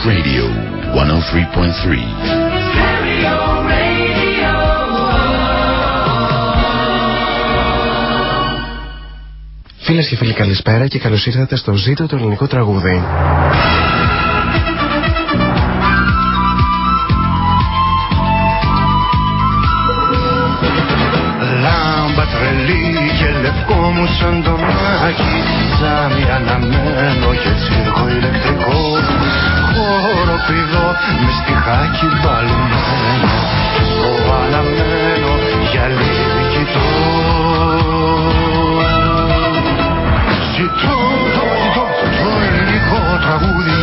Radio 103.3. Φίλες και φίλοι καλησπέρα και καλώς ήρθατε στο ζήτο του ελληνικού τραγούδι. Λάμπα τρελή και λευκό μου σαν το μάκι Τζάμι αναμένο και τσίρκο ηλεκτρικό Χώρο πηδό με στιχάκι μπαλμένο Στο αναμένο για λίγη κοιτώ. Ζητώ το ζητώ το ελληνικό τραγούδι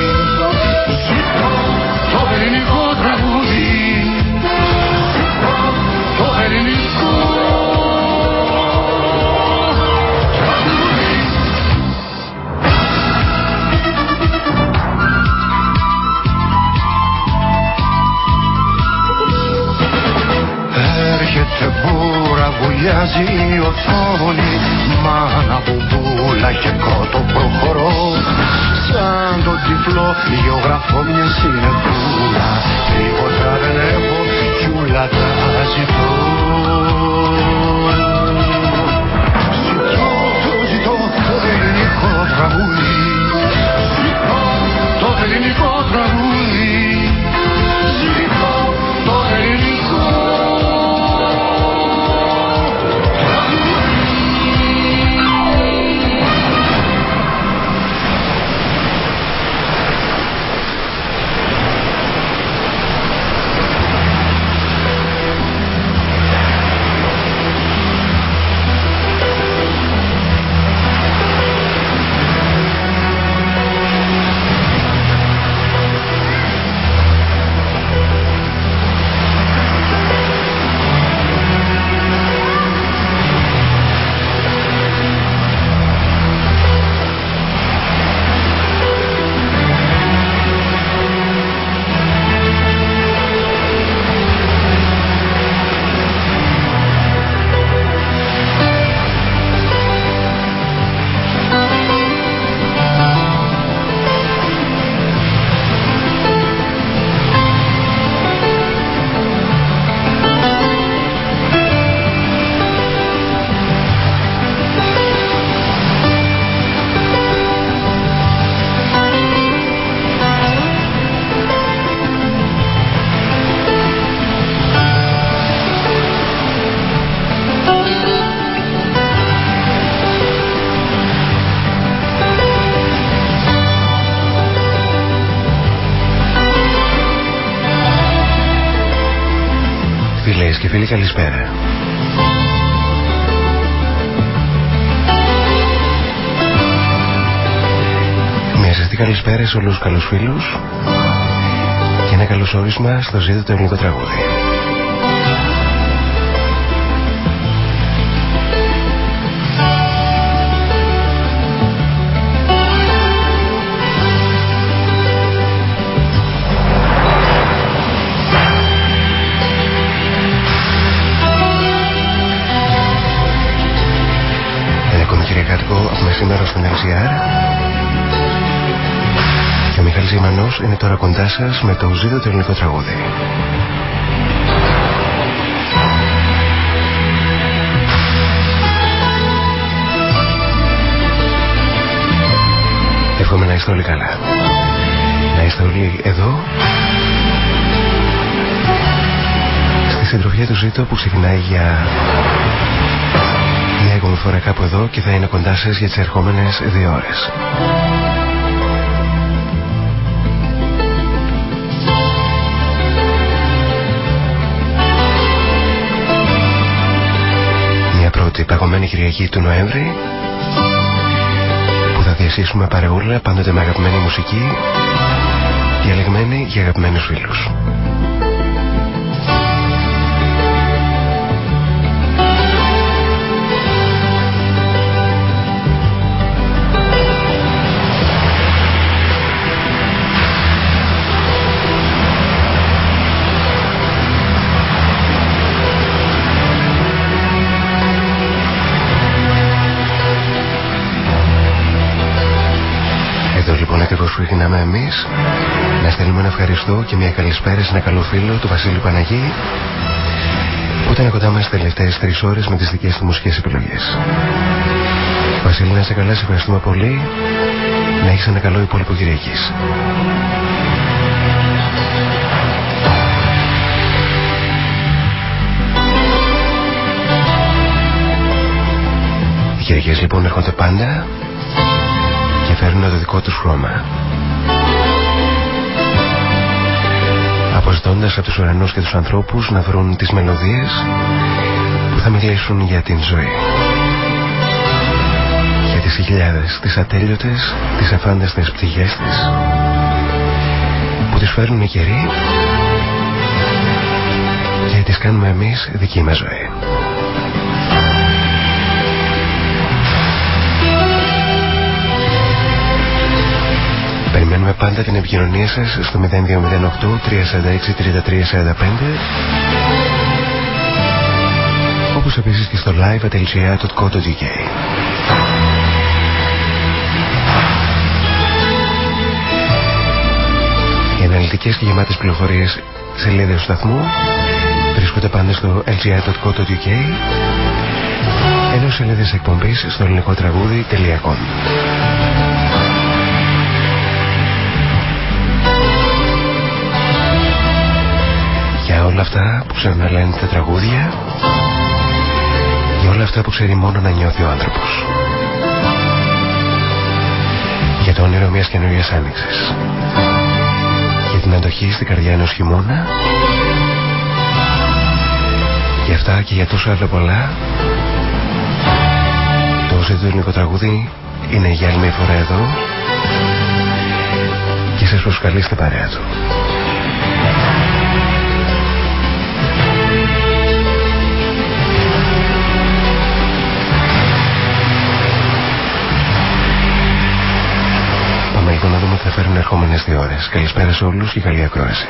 βουλιάζει η οθόνη Μάνα μπουμπούλα και κότο προχωρώ. Σαν τον τυφλό γεωγραφώ μια συνεπούλα Τίποτα δεν έχω κι ούλα τα ζητώ Ζητώ, και φίλοι καλησπέρα. Μια ζεστή καλησπέρα σε όλους τους καλούς φίλους και ένα καλωσόρισμα στο ζήτο του ελληνικού τραγούδι. Μεσήμερο στην LCR και ο Μιχάλης Ζημανός είναι τώρα κοντά σας με το ζήτο του ελληνικό τραγούδι. Εύχομαι να είστε όλοι καλά. Να είστε όλοι εδώ στη συντροφιά του ζήτω που ξεκινάει για μια ακόμη φορά κάπου εδώ και θα είναι κοντά σας για τις ερχόμενες δύο ώρες. Μια πρώτη παγωμένη Κυριακή του Νοέμβρη που θα διασύσουμε παρεούλα πάντοτε με αγαπημένη μουσική διαλεγμένη για αγαπημένους φίλους. Ξεκινάμε εμείς να στέλνουμε ένα ευχαριστώ και μια καλησπέρα σε ένα καλό φίλο του Βασίλη Παναγή που ήταν κοντά μας τις τελευταίες τρεις ώρες με τις δικές του μουσικές επιλογές. Βασίλη να σε καλά, σε ευχαριστούμε πολύ να έχεις ένα καλό υπόλοιπο Κυριακής. Οι Κυριακές λοιπόν έρχονται πάντα και φέρνουν το δικό τους χρώμα. Αποζητώντας από τους ουρανούς και τους ανθρώπους να βρουν τις μελωδίες που θα μιλήσουν για την ζωή. Για τις χιλιάδες, τις ατέλειωτες, τις αφάνταστες πτυχές της που τις φέρνουν οι καιροί και τις κάνουμε εμείς δική μας ζωή. Πάντα την επικοινωνία σας στο 0208 346 3345 όπως επίσης και στο live.lgr.co.uk Οι αναλυτικές και γεμάτες πληροφορίες σελίδες του σταθμού βρίσκονται πάντα στο lgr.co.uk ενώ σελίδες εκπομπής στο ελληνικό όλα αυτά που ξέρουν να λένε τα τραγούδια για όλα αυτά που ξέρει μόνο να νιώθει ο άνθρωπος. Για το όνειρο μιας καινούριας άνοιξης. Για την αντοχή στην καρδιά ενός χειμώνα. Για αυτά και για τόσο άλλα πολλά. Το ζήτητο ελληνικό τραγούδι είναι για άλλη μια φορά εδώ. Και σας προσκαλεί στην παρέα του. Λίγο να δούμε τι θα φέρουν ερχόμενες δύο ώρες. Καλησπέρα σε όλους και καλή ακρόαση.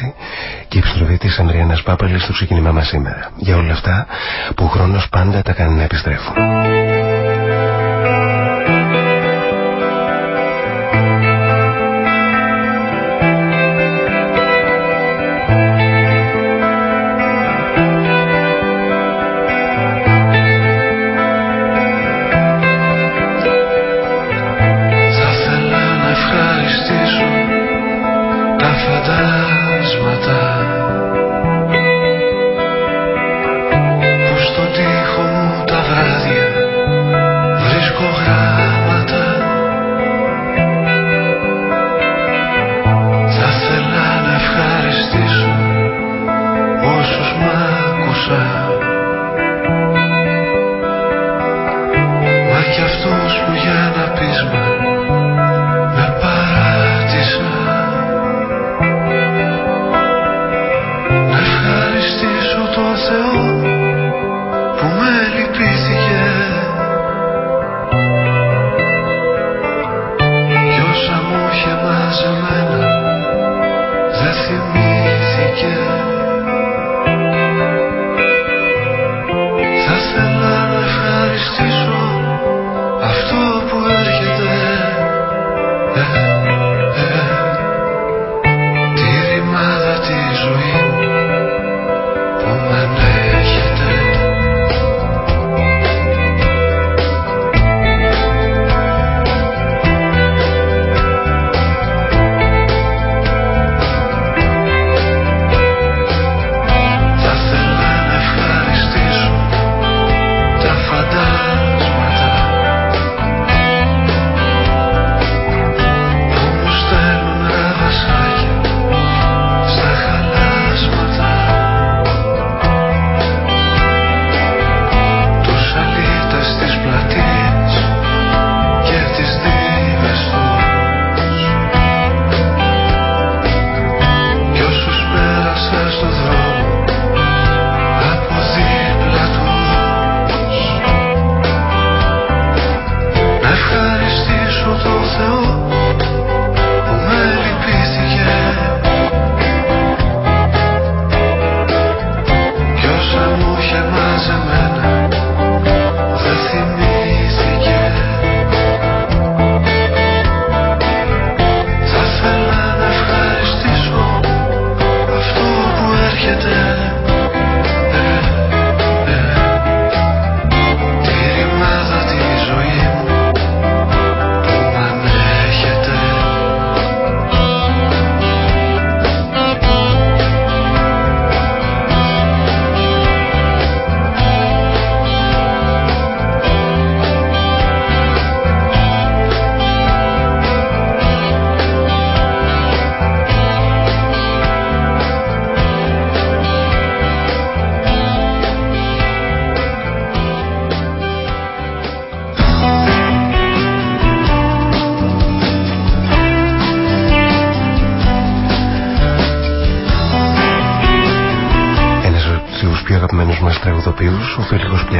Γήπα στο μάτι και η επιστροφή της Ανδριάνας Πάπαλης στο ξεκίνημά μας σήμερα. Για όλα αυτά που ο χρόνος πάντα τα κάνει να επιστρέφουν.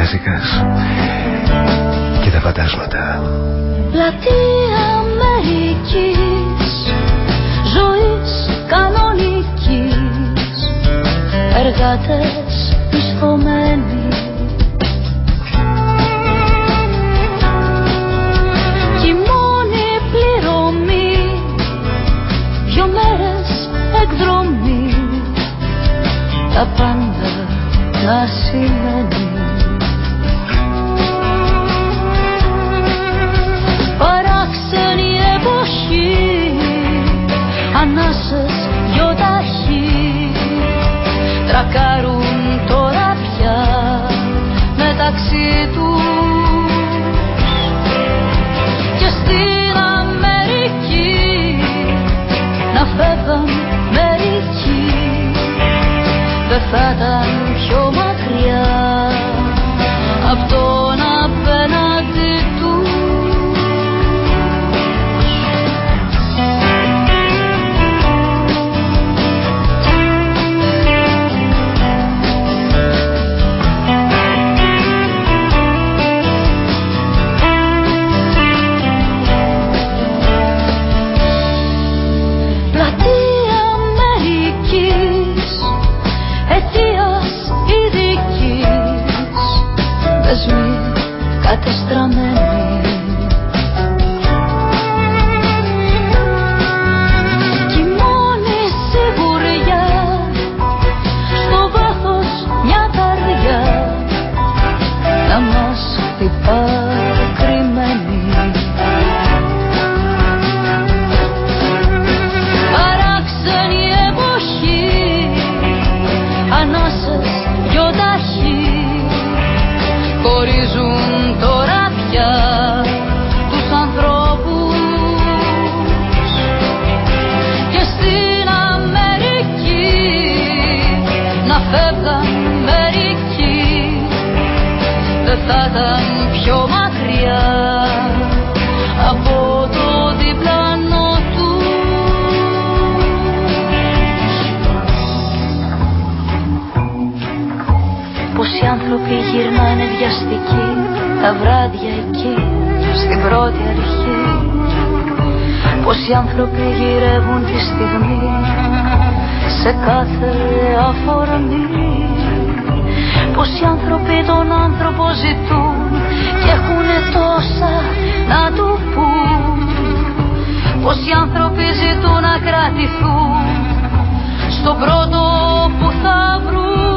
Ανάσες γιοταχή τρακάρουν θα ήταν πιο μακριά από το διπλανό του. Πόσοι άνθρωποι γυρνάνε βιαστικοί τα βράδια εκεί στην πρώτη αρχή. Πόσοι άνθρωποι γυρεύουν τη στιγμή σε κάθε αφορμή Πόσοι άνθρωποι τον άνθρωπο ζητούν και έχουν τόσα να του πούν. Πόσοι άνθρωποι ζητούν να κρατηθούν. Στον πρώτο που θα βρουν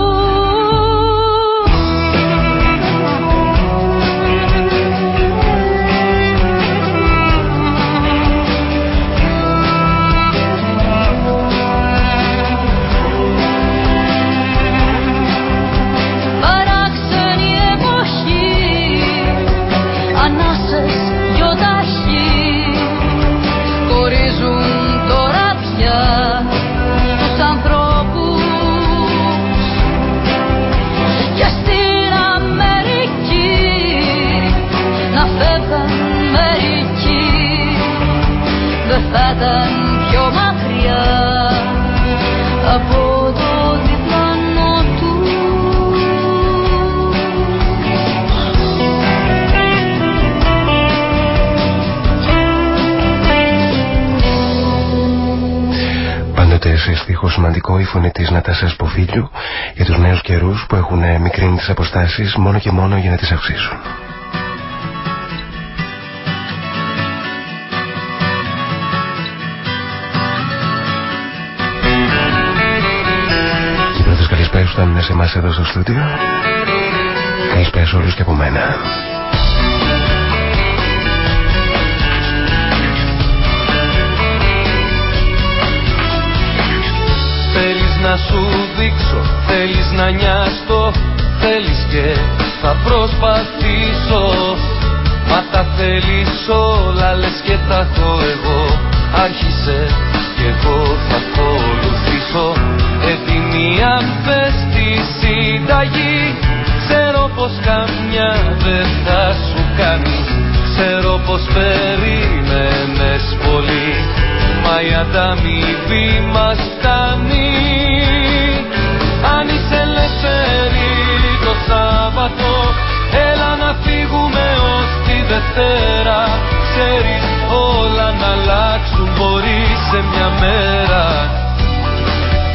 σε στίχο σημαντικό η φωνή της Νατάσας Ποφίλιου για τους νέους καιρούς που έχουν μικρύνει τις αποστάσεις μόνο και μόνο για να τις αυξήσουν. Και οι πρώτες καλησπέρες ήταν σε εμάς εδώ στο στούντιο. Καλησπέρα σε όλους και από μένα. Να σου δείξω. Θέλεις να νοιάστο Θέλεις και θα προσπαθήσω. Μα τα θέλεις όλα λες και τα έχω εγώ. Άρχισε και εγώ θα ακολουθήσω. Έτοιμη αν πες τη συνταγή. Ξέρω πως καμιά δεν θα σου κάνει. Ξέρω πως περίμενες πολύ. Μα η ανταμοιβή μας φτάνει. Αν είσαι ελεύθερη το Σάββατο. Έλα να φύγουμε ως τη Δευτέρα. Ξέρεις όλα να αλλάξουν μπορείς σε μια μέρα.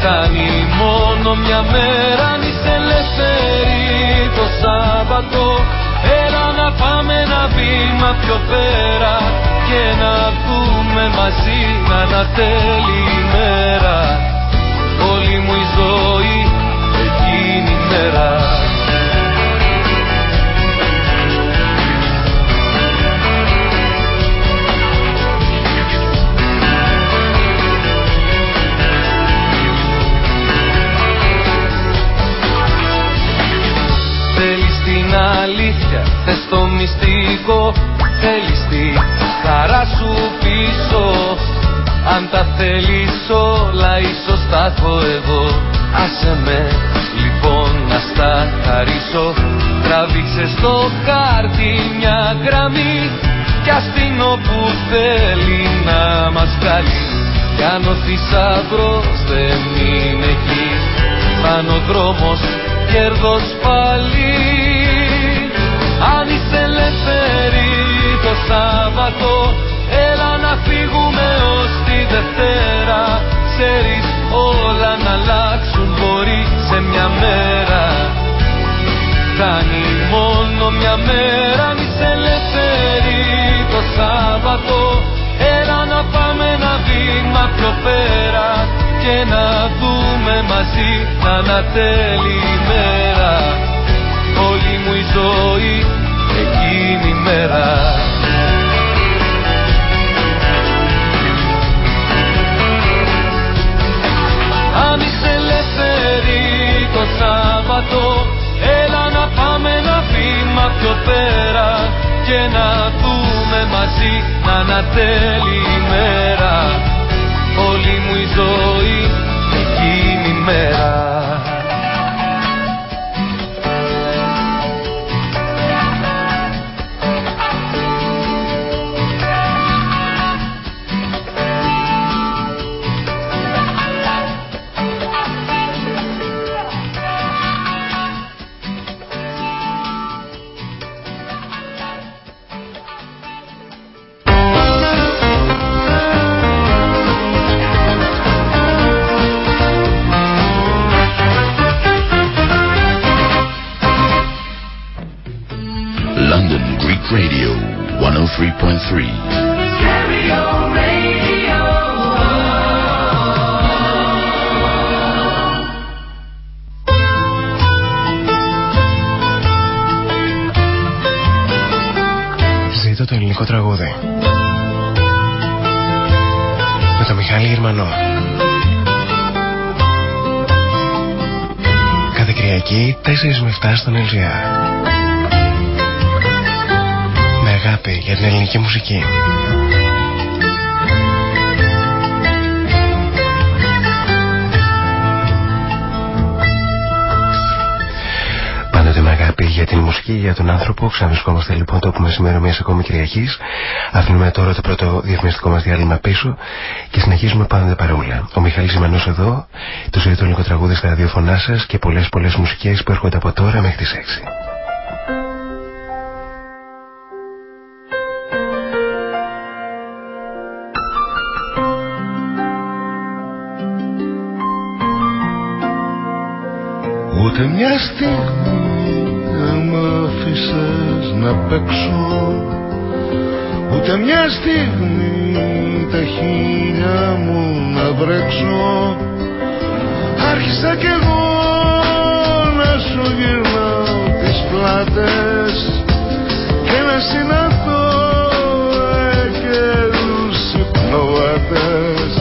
Κάνει μόνο μια μέρα αν είσαι ελεύθερη το Σάββατο. Έλα να πάμε ένα βήμα πιο πέρα και να δούμε μαζί να ανατέλει η μέρα όλη μου η ζωή εκείνη η μέρα Θέλεις την αλήθεια, θες το μυστικό. Θέλεις τη χαρά σου πίσω. Αν τα θέλεις όλα ίσως τα έχω εγώ. Άσε με λοιπόν να στα χαρίσω. Τραβήξε στο χάρτη μια γραμμή. Κι ας την όπου θέλει να μας βγάλει. Κι αν ο θησαυρός δεν είναι εκεί Πάνω δρόμος κέρδος πάλι. Αν είσαι ελεύθερη το Σάββατο Έλα να φύγουμε ως τη Δευτέρα. Ξέρεις όλα να αλλάξουν μπορείς σε μια μέρα. Κάνει μόνο μια μέρα αν είσαι ελεύθερη το Σάββατο Έλα να πάμε ένα βήμα πιο πέρα Και να δούμε μαζί να ανατέλει η μέρα. Όλη μου η ζωή εκείνη η μέρα το Σάββατο Έλα να πάμε ένα βήμα πιο πέρα Και να δούμε μαζί να ανατέλει η μέρα. Όλη μου η ζωή εκείνη η μέρα το ελληνικό τραγούδι. Με το Μιχάλη Γερμανό. Κάθε Κυριακή 4 με 7 στον LGR. Με αγάπη για την ελληνική μουσική. αγάπη για την μουσική, για τον άνθρωπο. Ξαναβρισκόμαστε λοιπόν το που μεσημέρι μιας ακόμη Κυριακής. Αφήνουμε τώρα το πρώτο διαφημιστικό μας διάλειμμα πίσω και συνεχίζουμε πάντα παρόλα. Ο Μιχάλης Ζημανός εδώ, το ζωή του λίγο τραγούδι στα ραδιοφωνά σας και πολλές πολλές μουσικές που έρχονται από τώρα μέχρι τις 6. Ούτε μια στιγμή να παίξω Ούτε μια στιγμή τα χίλια μου να βρέξω. Άρχισα κι εγώ να σου γυρνάω τις πλάτες Και να συναντώ εκαιρούς υπνοβάτες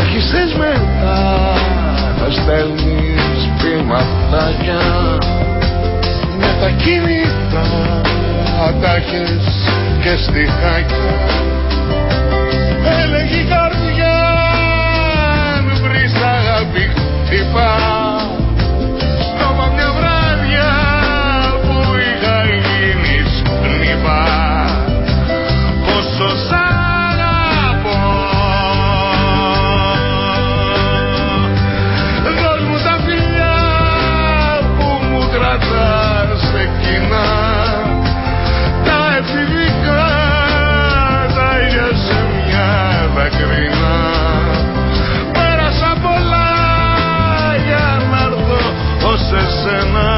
Άρχισες μετά να στέλνεις ποιηματάκια τα κινητά ατάχες και στιχάκια έλεγε η καρδιά αν βρεις αγάπη χτυπά φτάσεις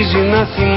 Αξίζει να θυμάμαι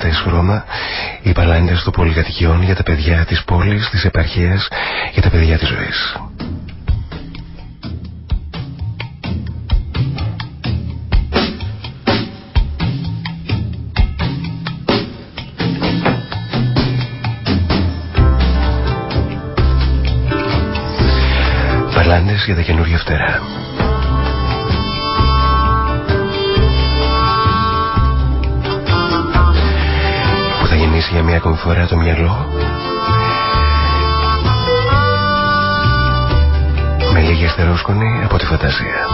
γεμάτες χρώμα Οι παλάντες των πολυκατοικιών για τα παιδιά της πόλης, της επαρχίας Για τα παιδιά της ζωής. Παρλάντες για τα καινούργια φτερά γεννήσει για μια ακόμη φορά το μυαλό. Με λίγη αστερόσκονη από τη φαντασία.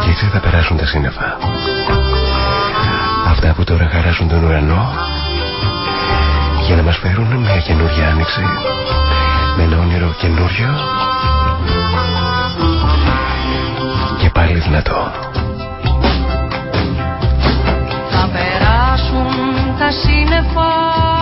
Και έτσι θα περάσουν τα σύννεφα. Αυτά που τώρα χαράζουν τον ουρανό για να μας φέρουν μια καινούργια άνοιξη με ένα όνειρο καινούριο και πάλι δυνατό. Τα σύννεφα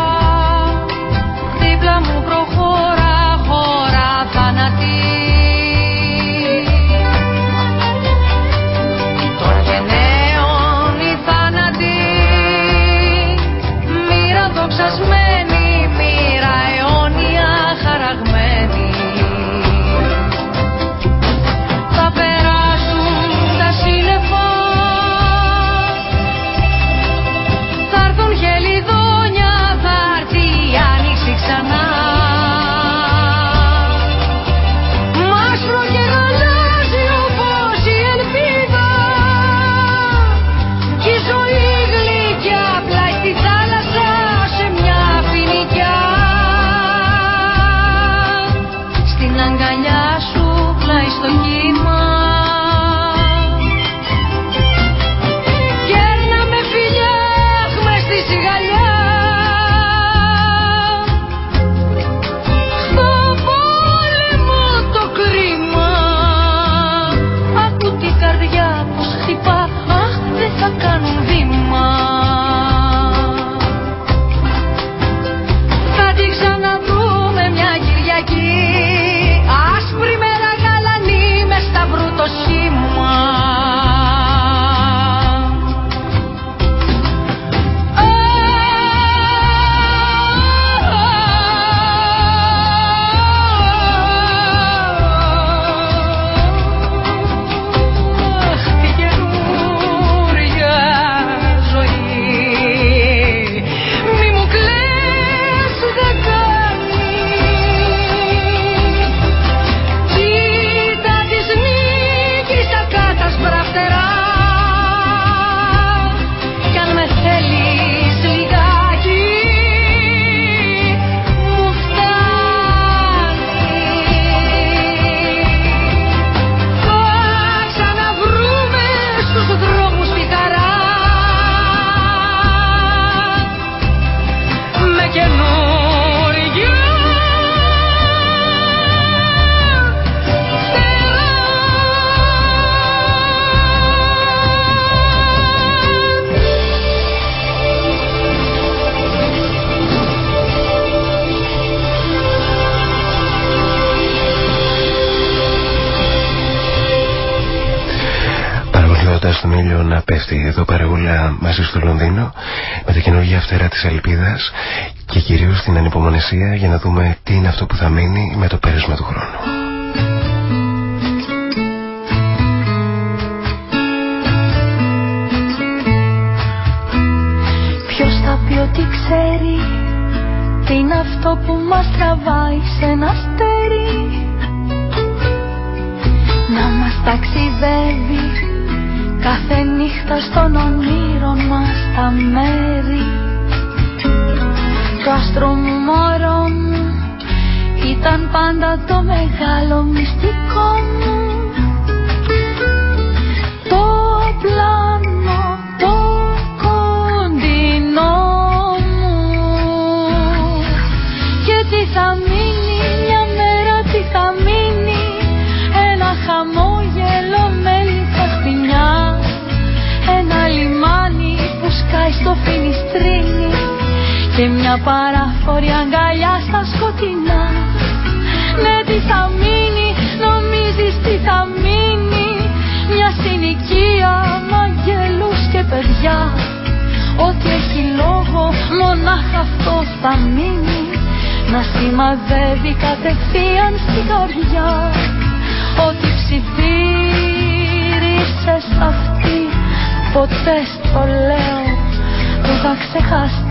στο Λονδίνο με τα καινούργια φτερά της ελπίδας και κυρίως την ανυπομονησία για να δούμε Μαζεύει κατευθείαν στην καρδιά. Ό,τι ψιθύρισες αυτή Ποτέ στο λέω Δεν θα ξεχάσει.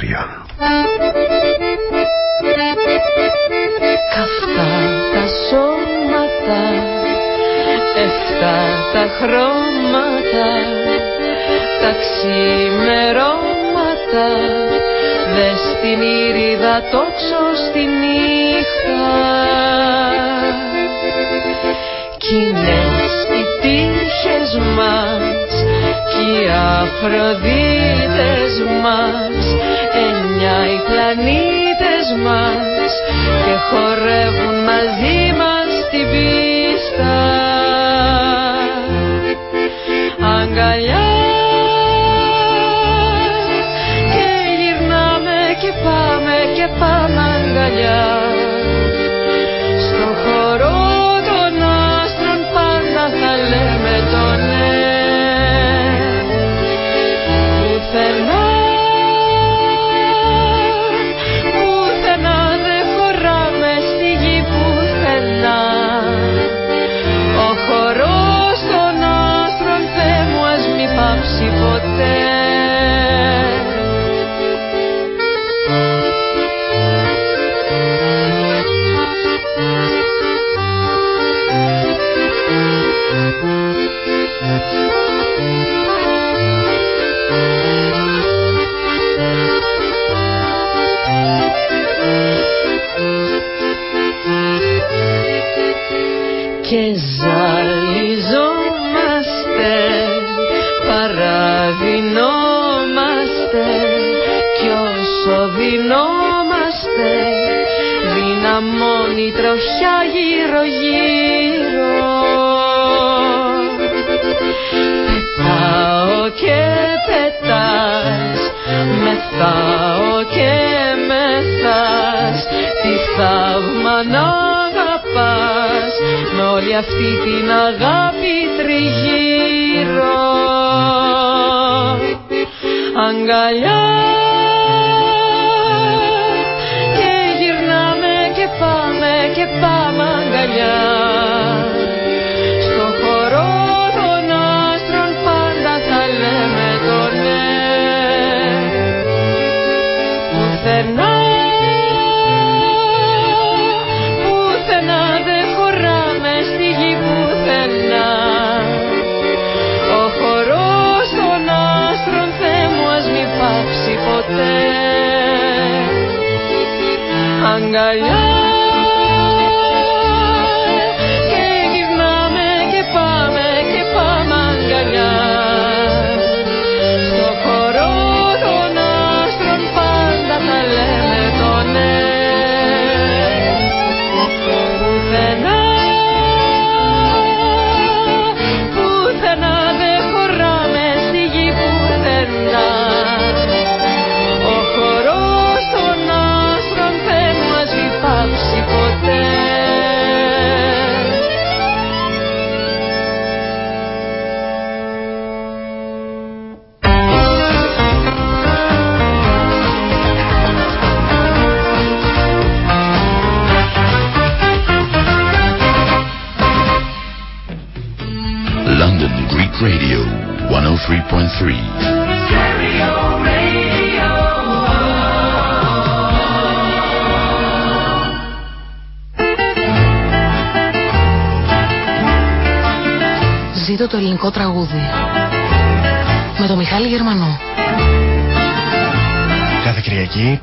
ελευθεριών. Καυτά τα σώματα, εφτά τα χρώματα, τα ξημερώματα, δες στην ήρυδα τόξο στη νύχτα. Κοινές οι τύχες μας κι οι αφροδίτες μας πλανήτες μας και χορεύουν μαζί μας την πίστα. Αγκαλιά και γυρνάμε και πάμε και πάμε αγκαλιά.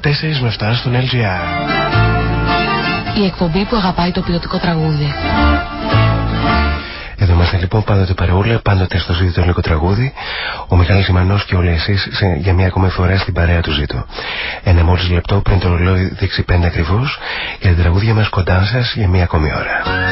Κυριακή 4 με 7 στον LGR. Η εκπομπή που αγαπάει το ποιοτικό τραγούδι. Εδώ είμαστε λοιπόν πάντοτε παρεούλα, πάντοτε στο ζήτο ελληνικό τραγούδι. Ο Μιχάλης Σιμανός και όλοι εσείς για μια ακόμη φορά στην παρέα του ζήτω. Ένα μόλις λεπτό πριν το ρολόι δείξει πέντε ακριβώς για την τραγούδια μας κοντά σας για μια ακόμη ώρα.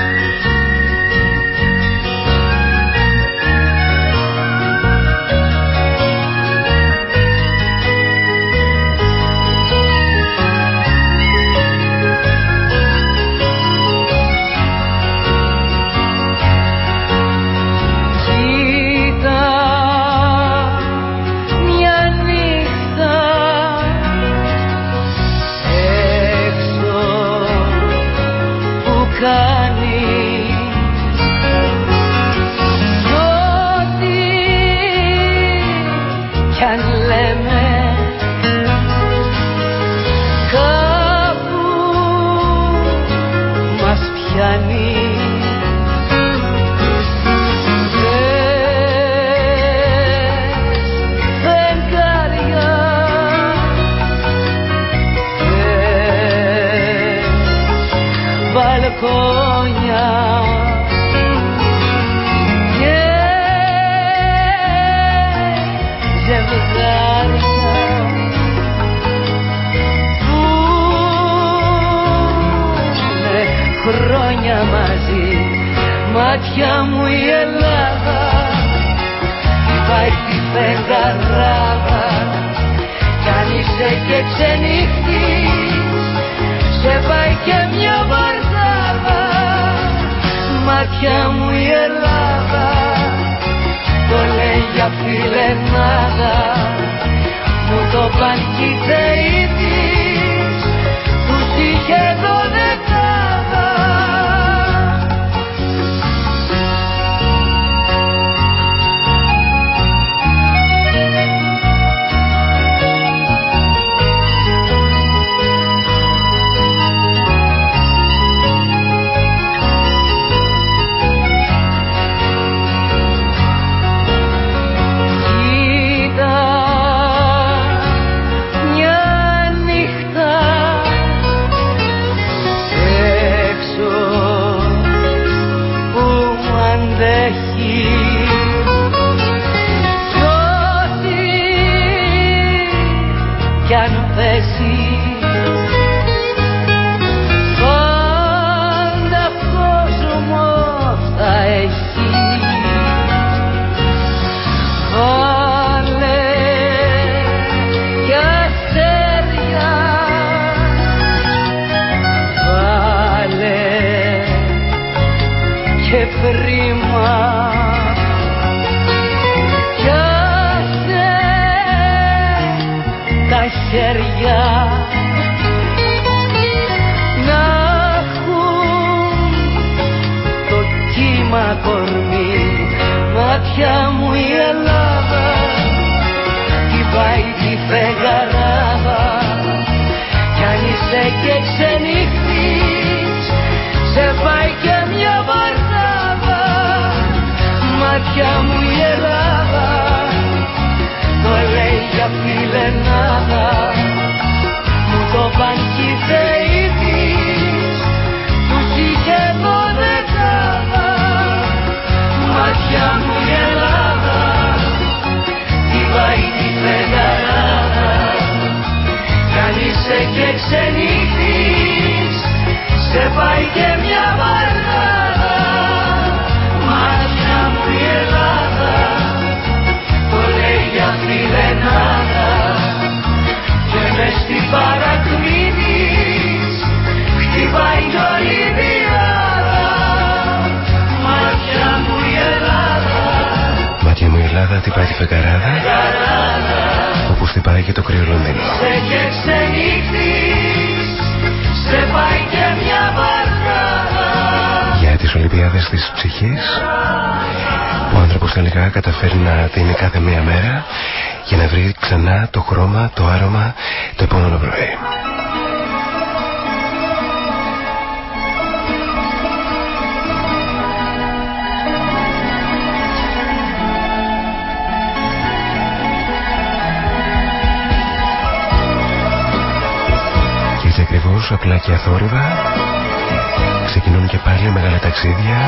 Ξεκινούν και πάλι μεγάλα ταξίδια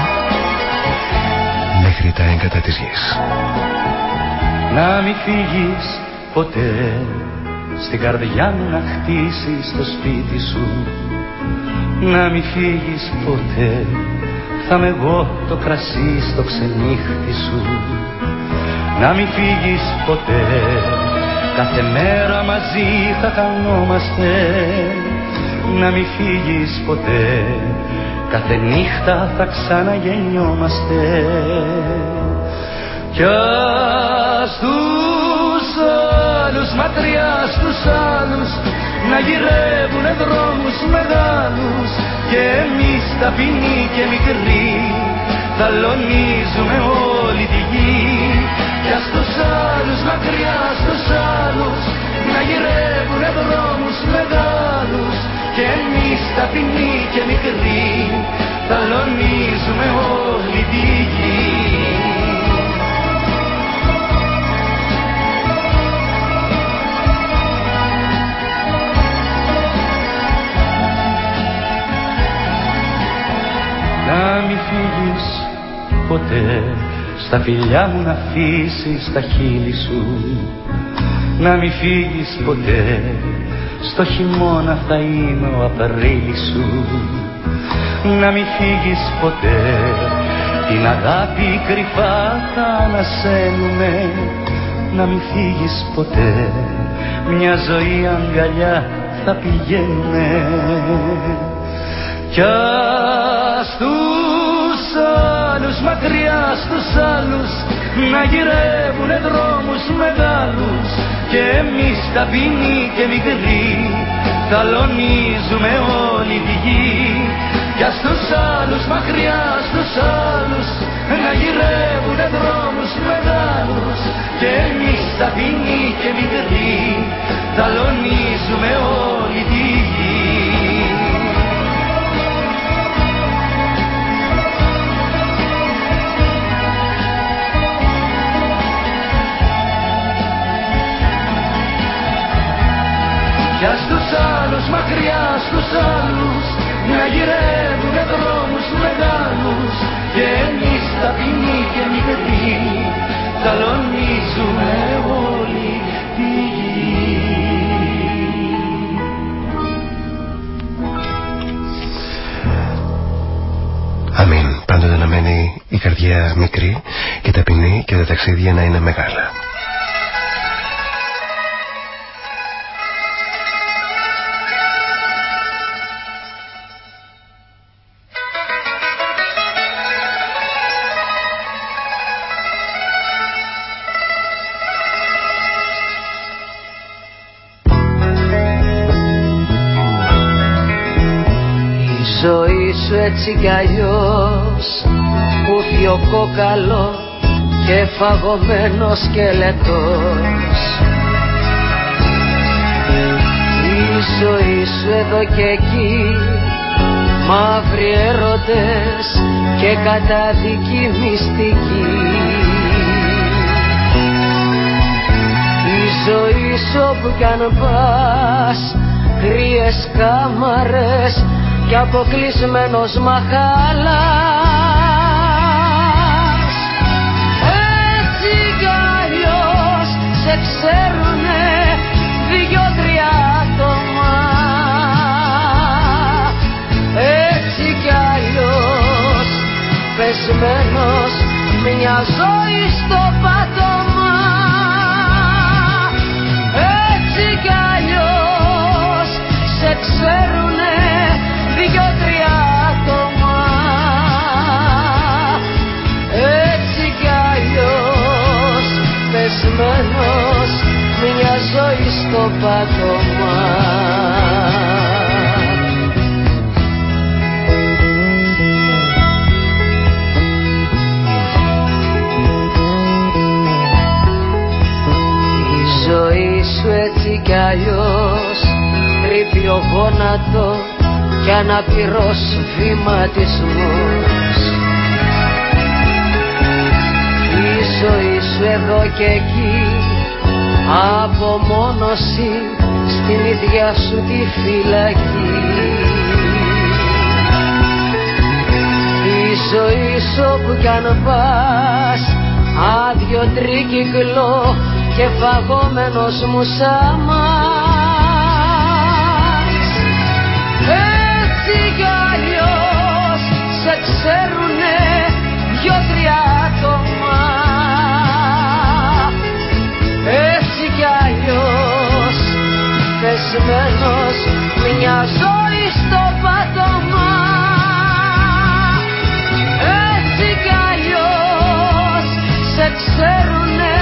μέχρι τα έγκατα της γης. Να μη φύγεις ποτέ Στην καρδιά μου να χτίσεις το σπίτι σου. Να μη φύγεις ποτέ Θα με εγώ το κρασί στο ξενύχτη σου. Να μη φύγεις ποτέ Κάθε μέρα μαζί θα κανόμαστε Να μη φύγεις ποτέ Κάθε νύχτα θα ξαναγεννιόμαστε. Κι ας τους άλλους μακριά στους άλλους να γυρεύουνε δρόμους μεγάλους. Και εμείς ταπεινοί και μικροί θαλονίζουμε όλη τη γη. Κι ας τους άλλους μακριά στους άλλους να γυρεύουνε δρόμους μεγάλους και εμείς ταπεινοί και μικροί θαλονίζουμε όλη τη γη. Να μη φύγεις ποτέ Στα φιλιά μου να αφήσεις τα χείλη σου. Να μη φύγεις ποτέ Στο χειμώνα θα είμαι ο Απρίλης σου. Να μη φύγεις ποτέ. Την αγάπη κρυφά θα ανασένουμε. Να μη φύγεις ποτέ. Μια ζωή αγκαλιά θα πηγαίνουμε. Κι ας τους άλλους μακριά στους άλλους να γυρεύουνε δρόμους μεγάλους και εμείς ταπεινοί και μικροί ταλονίζουμε όλη τη γη. Κι ας τους άλλους μακριά στους άλλους να γυρεύουνε δρόμους μεγάλους. Και εμείς ταπεινοί και μικροί ταλονίζουμε όλη τη γη Για στους άλλους μακριά στους άλλους να γυρεύουνε δρόμους μεγάλους και εμείς ταπεινοί και μικροί ταλονίζουμε όλη τη γη. Αμήν. Πάντοτε να μένει η καρδιά μικρή και ταπεινή και τα ταξίδια να είναι μεγάλα. Έτσι κι αλλιώς. Κούφιο κόκαλος και φαγωμένος σκελετός. Η ζωή σου εδώ και εκεί Μαύροι έρωτες και κατάδικη μυστική. Η ζωή σου όπου κι αν πας Κρύες κάμαρες κι αποκλεισμένος μαχάλας. Έτσι κι αλλιώς σε ξέρουνε δυο-τρία άτομα. Έτσι κι αλλιώς πεσμένος μια ζωή στο πάτωμα. Έτσι κι αλλιώς σε ξέρουνε ζωή στο πάτωμα. Η ζωή σου έτσι κι αλλιώς τρύπει ο γόνατος κι αναπηρός βηματισμός Η ζωή σου εδώ και εκεί απομόνωση στην ίδια σου τη φυλακή. Η ζωή σου όπου κι αν πας άδειο τρίκυκλο και φαγόμενος μου σάμα σε ξέρουνε πεσμένος μια ζωής στο πάτωμα. Έτσι κι αλλιώς σε ξέρουνε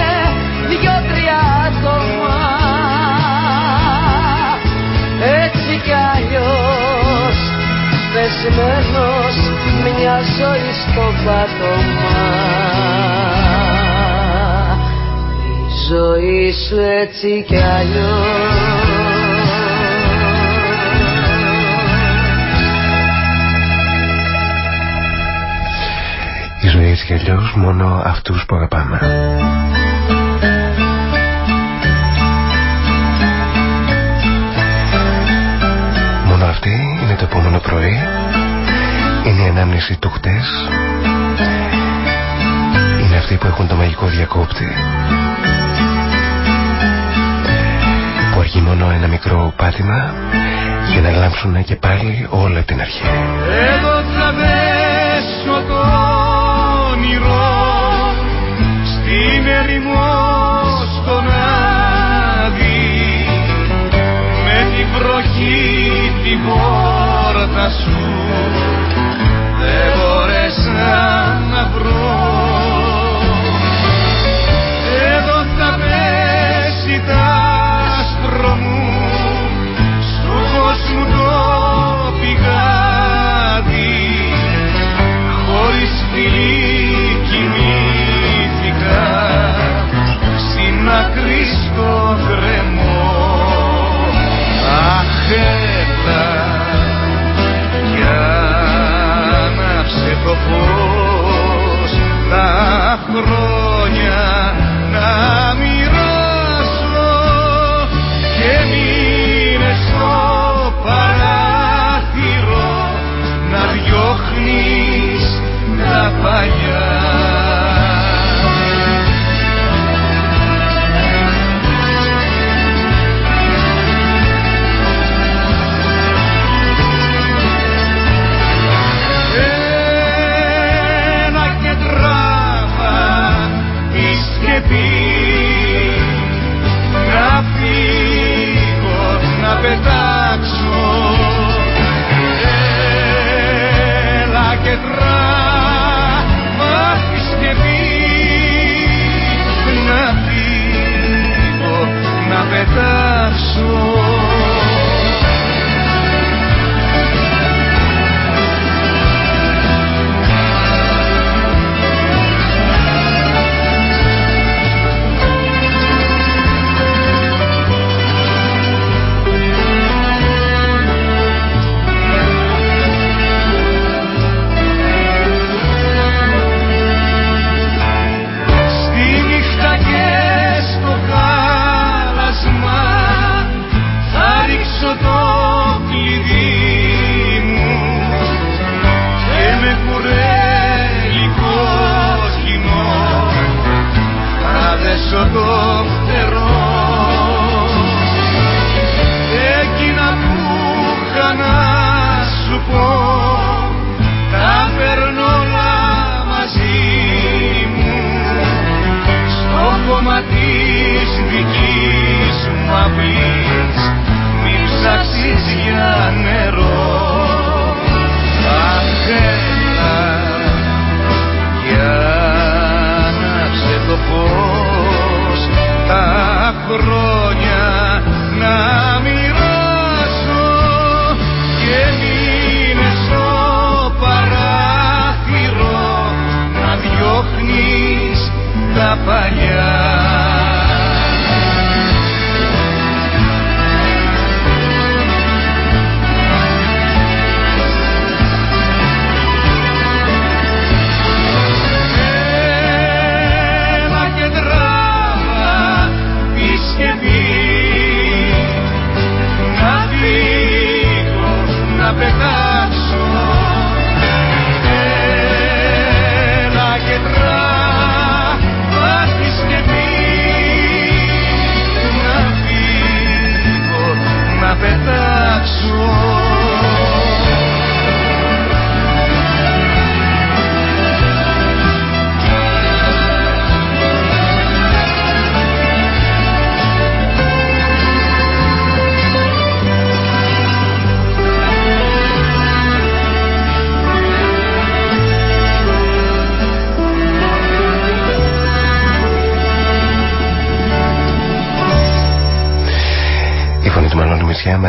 δυο-τρία άτομα. Έτσι κι αλλιώς πεσμένος μια ζωής στο πάτωμα. Η ζωή σου έτσι κι αλλιώς Η ζωή έτσι κι αλλιώς μόνο αυτούς που αγαπάμε. Μόνο αυτή είναι το επόμενο πρωί. Είναι η ανάμνηση του χτες. Είναι αυτοί που έχουν το μαγικό διακόπτη. Που αργεί μόνο ένα μικρό πάτημα Για να λάμψουν και πάλι όλα την αρχή. Εδώ βροχή την πόρτα σου. Δεν μπόρεσα να βρω. Εδώ θα πέσει τα άστρο μου. Στου κόσμου το πηγάδι. Χωρίς φιλή κοιμήθηκα. Στην ακρίστο το φως τα χρόνια να μοιράσω και μείνε στο παράθυρο να διώχνεις τα παλιά να φύγω, να πετάξω. Έλα και τράβα τη σκευή να φύγω, να πετάξω.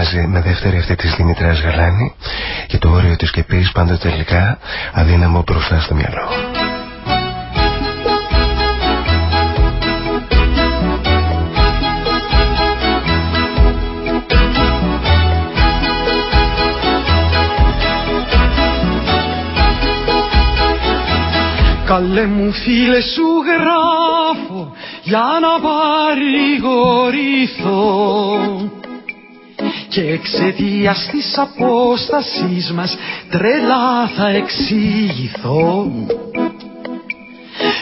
Μαζί με δεύτερη αυτή της Δημήτρας Γαλάνη και το όριο της κεπής πάντοτε τελικά αδύναμο μπροστά στο μυαλό. Καλέ μου φίλε σου γράφω για να παρηγορηθώ και εξαιτία της απόστασής μας τρελά θα εξηγηθώ.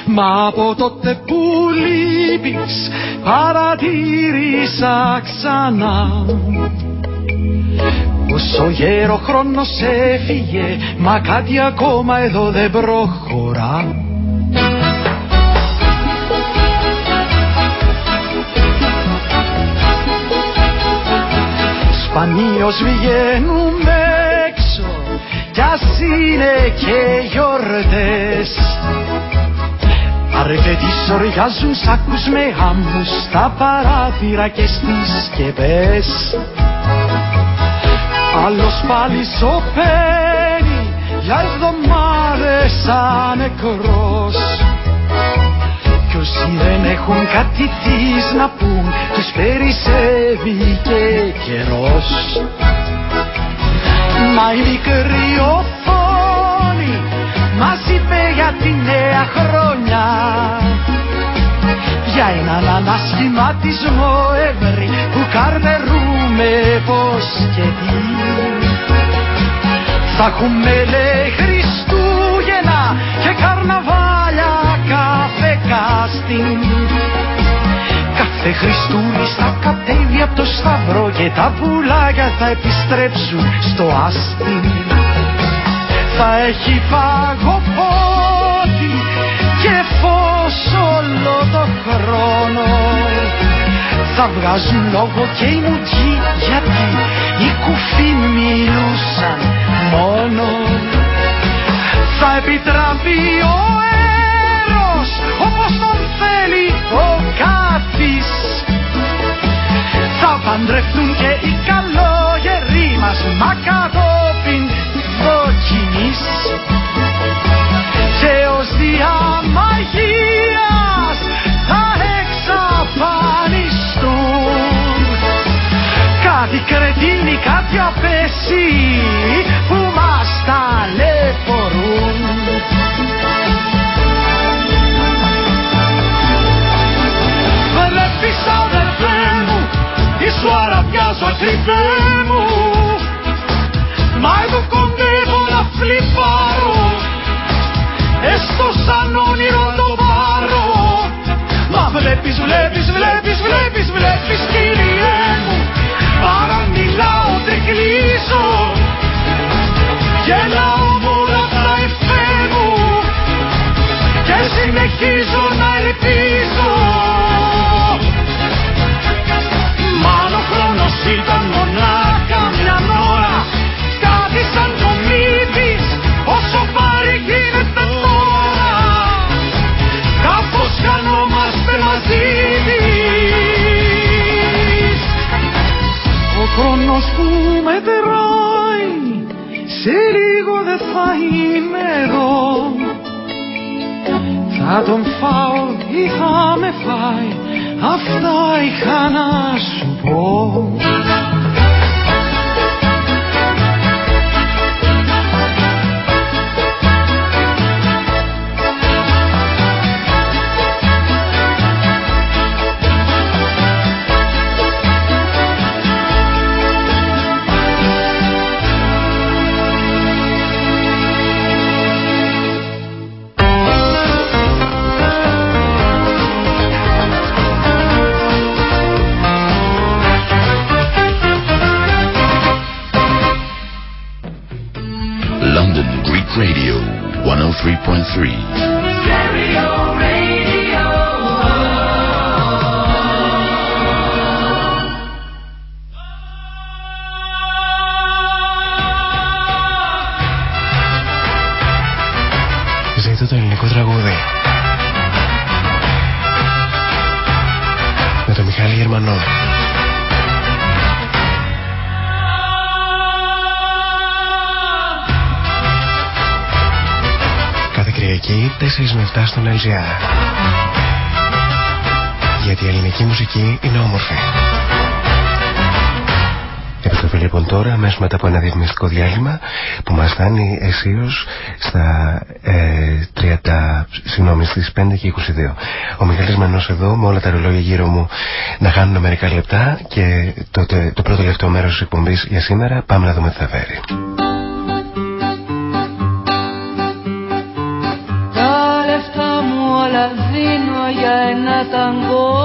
Μα από τότε που λείπεις παρατήρησα ξανά Πως ο γέρο χρόνος έφυγε Μα κάτι ακόμα εδώ δεν προχωρά Σπανίως βγαίνουμε έξω κι ας είναι και γιορτές. Αρκετοί σοριάζουν σάκους με γάμους στα παράθυρα και στις σκεπές. Άλλος πάλι σωπαίνει για εβδομάδες σαν νεκρός. Κι όσοι δεν έχουν κάτι της να πούν Τους περισσεύει και καιρός. Μα η μικρή οθόνη Μας είπε για τη νέα χρόνια Για έναν ανασχηματισμό ευρύ Που καρτερούμε πως και τι. Θα έχουμε λέει Χριστούγεννα και καρναβάλια κάθε κάστην Κάθε Χριστούνι θα κατέβει από το σταυρό και τα πουλάκια θα επιστρέψουν στο άστιν Θα έχει φαγοπότη και φως όλο το χρόνο. Θα βγάζουν λόγο και οι μουτζοί γιατί οι κουφοί μιλούσαν μόνο. Θα επιτραπεί ο έρος όπως τον παντρευτούν και οι καλόγεροι μας μα κατόπιν δοκιμής και ως διαμαγείας θα εξαφανιστούν. Κάτι κρετίνοι, κάτι απέσιοι που μας ταλαιπωρούν σου αραβιάζω ακριβέ μου. Μα εγώ κοντεύω να φλιπάρω. Έστω σαν όνειρο το πάρω Μα βλέπεις, βλέπεις, βλέπεις, βλέπεις, βλέπεις κύριέ μου. Παραμιλάω, τρικλίζω Γελάω μόνο τα εφέ μου. Και συνεχίζω να ελπίζω χρόνος που σε λίγο δε θα είμαι εδώ θα τον φάω ή θα με φάει αυτά είχα να σου πω. 103.3. 4 με 7 στον LGR. Γιατί η ελληνική μουσική είναι όμορφη. Επιστροφή λοιπόν τώρα μέσα μετά από ένα διαφημιστικό διάλειμμα που μας φτάνει αισίως στα ε, 30, συγγνώμη, στις 5 και 22. Ο Μιχαλής Μανός εδώ με όλα τα ρολόγια γύρω μου να χάνουν μερικά λεπτά και το, το, το πρώτο τελευταίο μέρος της εκπομπής για σήμερα πάμε να δούμε τι θα φέρει. 难过。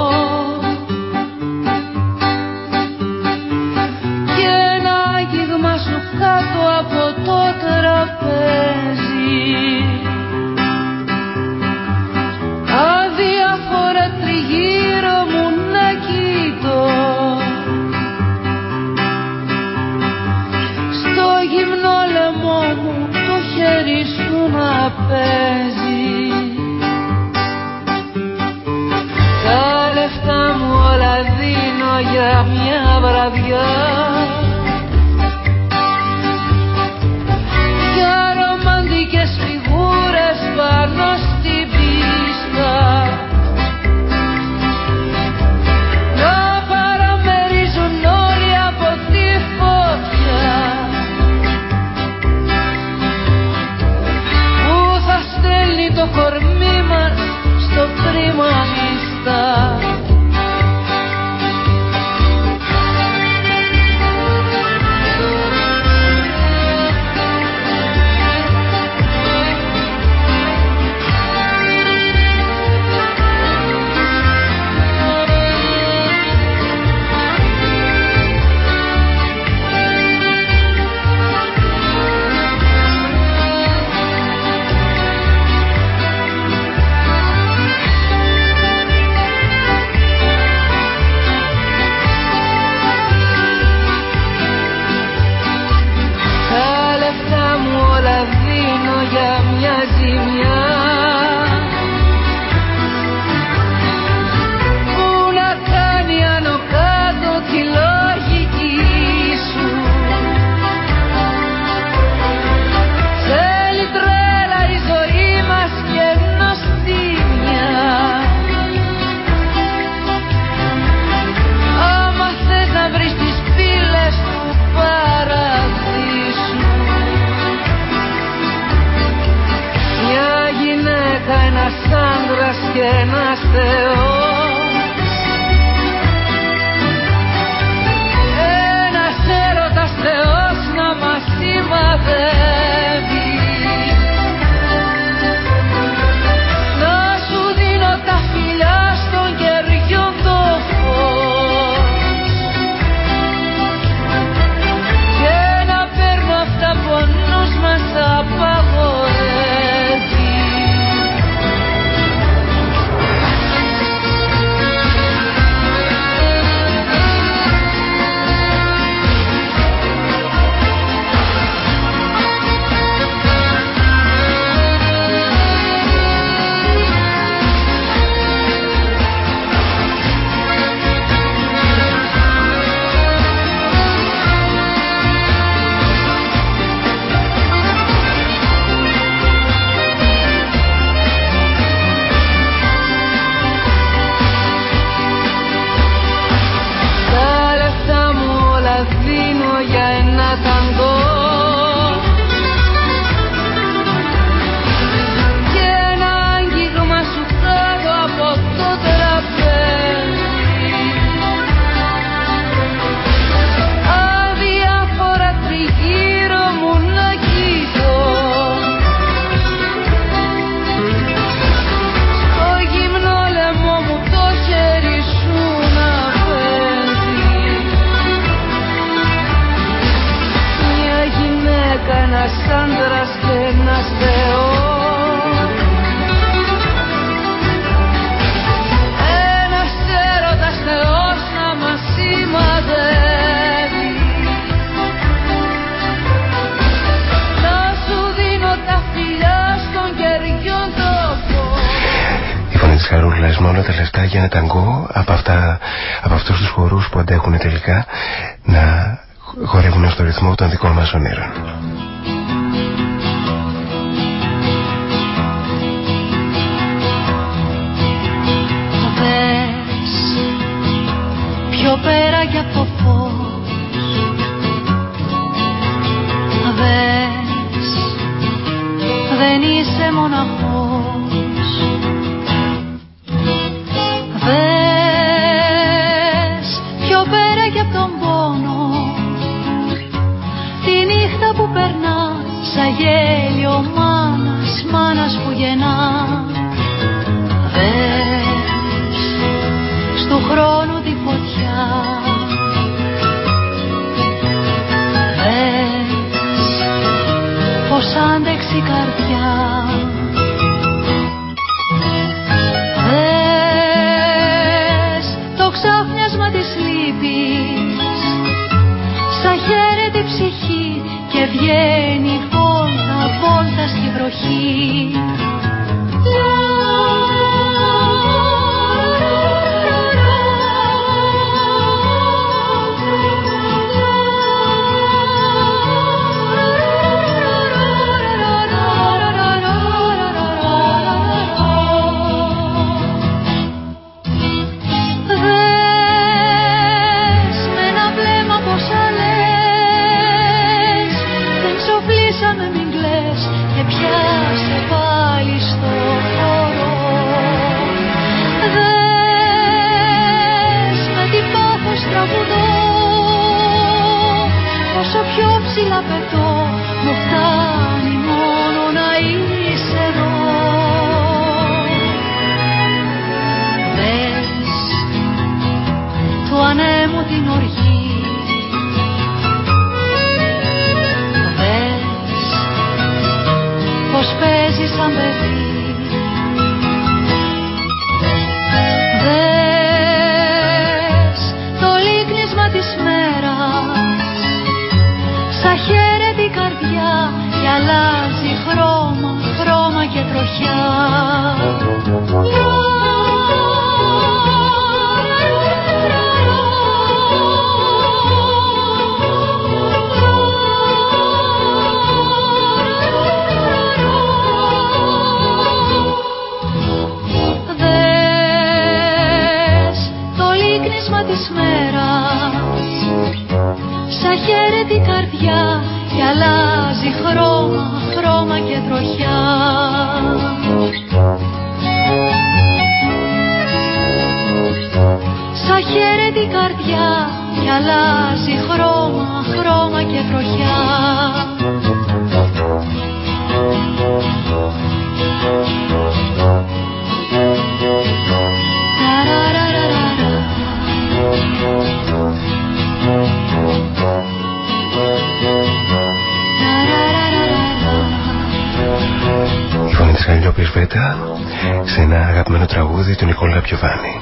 Νικόλα Πιοβάνη.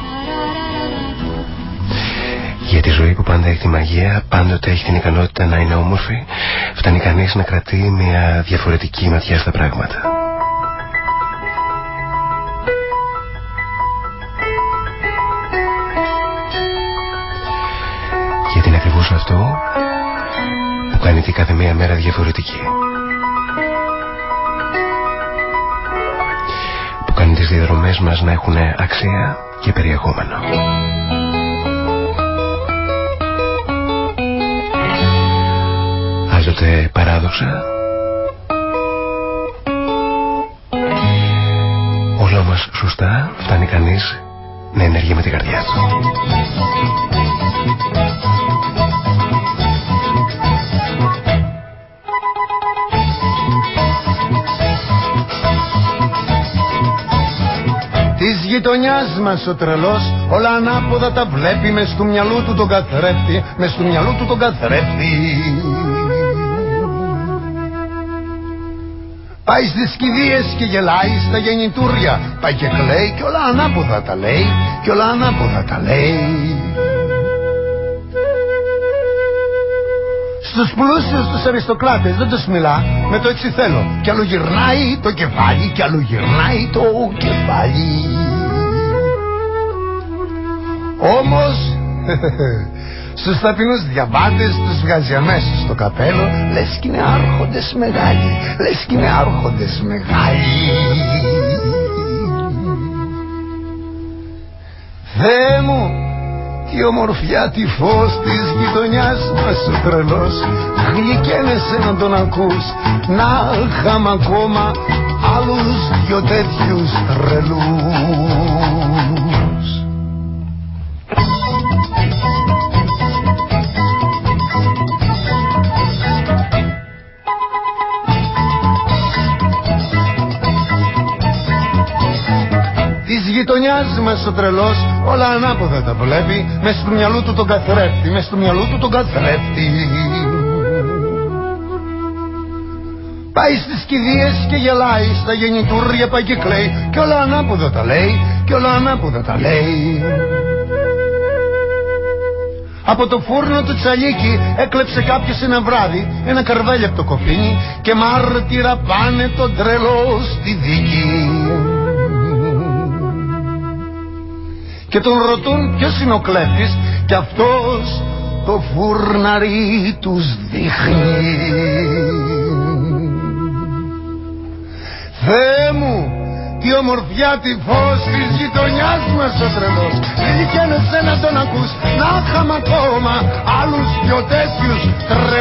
Για τη ζωή που πάντα έχει τη μαγεία, πάντοτε έχει την ικανότητα να είναι όμορφη, φτάνει κανείς να κρατεί μια διαφορετική ματιά στα πράγματα. Γιατί είναι ακριβώς αυτό που κάνει την κάθε μία μέρα διαφορετική. Τις διαδρομές μας να έχουν αξία και περιεχόμενο. Άλλοτε παράδοξα Όλα μας σωστά φτάνει κανείς να ενεργεί με την καρδιά του. Γειτονιάς μας ο τρελός όλα ανάποδα τα βλέπει μες του μυαλού του τον καθρέφτη μες του μυαλού του τον καθρέφτη. Πάει στις κηδείες και γελάει στα γεννητούρια Πάει και κλαίει και όλα ανάποδα τα λέει Και όλα ανάποδα τα λέει. Στους πλούσιους τους αριστοκράτες δεν τους μιλά Με το έτσι θέλω Κι άλλο γυρνάει το κεφάλι Κι άλλο γυρνάει το κεφάλι Όμως Στους ταπεινούς διαβάτες τους βγάζει αμέσως στο καπέλο Λες κι είναι άρχοντες μεγάλοι Λες κι είναι άρχοντες μεγάλοι. Θεέ μου τι ομορφιά τη φως της γειτονιάς μας ο τρελός Γλυκένεσαι να τον ακούς Να είχαμε ακόμα άλλους δυο τέτοιους τρελούς γειτονιάς μας ο τρελός όλα ανάποδα τα βλέπει μες του μυαλού του τον καθρέφτη μες του μυαλού του τον καθρέφτη Πάει στις κηδείες και γελάει Στα γεννητούρια πάει και κλαίει Κι όλα ανάποδα τα λέει Κι όλα ανάποδα τα λέει από το φούρνο του τσαλίκι έκλεψε κάποιος ένα βράδυ ένα καρβέλι από το κοφίνι και μάρτυρα πάνε τον τρελό στη δίκη. Και τον ρωτούν ποιος είναι ο κλέφτης και αυτός το φουρναρί τους δείχνει. Θεέ μου, τι ομορφιά τη φως της γειτονιάς μας ο τρελός Γλυκένεσαι να τον ακούς, να είχαμε ακόμα άλλους πιο τέτοιους τρελούς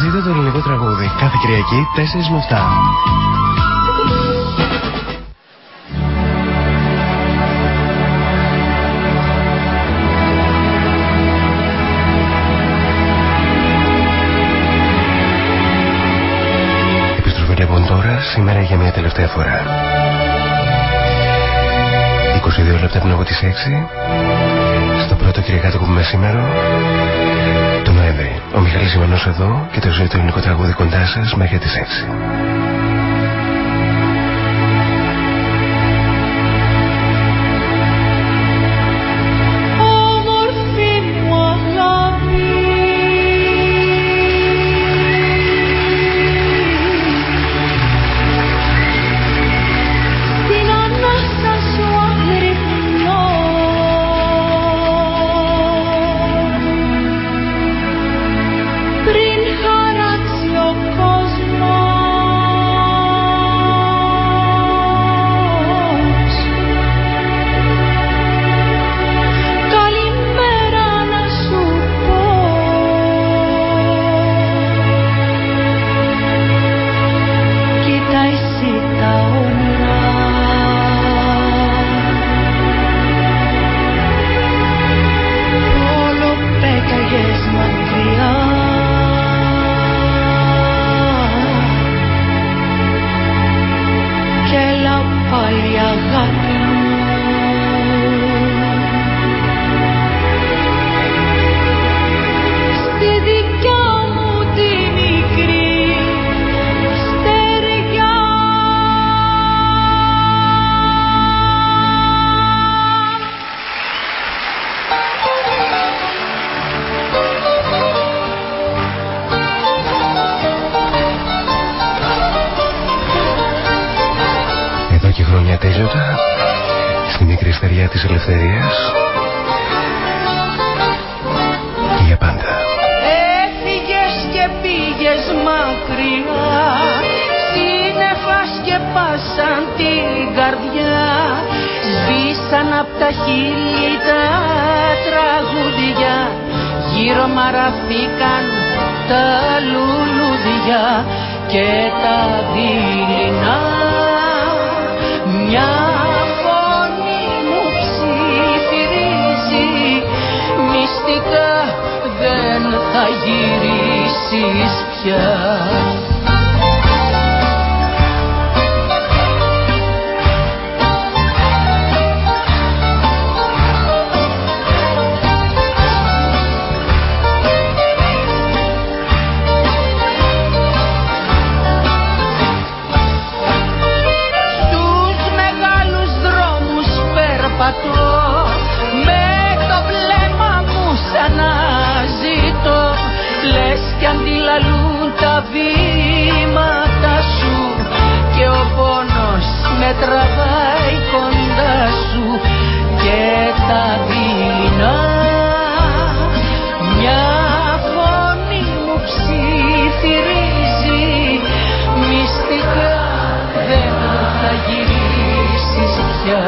Ζείτε το ελληνικό τραγούδι κάθε Κυριακή 4 με 7. Τελευταία φορά. 22 λεπτά πριν από τις 6 στο πρώτο κυριακάτο που πούμε σήμερα το Νοέμβρη. Ο Μιχαλής Ιμανός εδώ και το ζωή του ελληνικό τραγούδι κοντά σας μέχρι τις 6. μαραθήκαν τα λουλούδια και τα δειλινά. Μια φωνή μου ψιθυρίζει μυστικά δεν θα γυρίσεις πια. τραβάει κοντά σου και τα δεινά μια φωνή μου ψιθυρίζει μυστικά δεν θα γυρίσεις πια.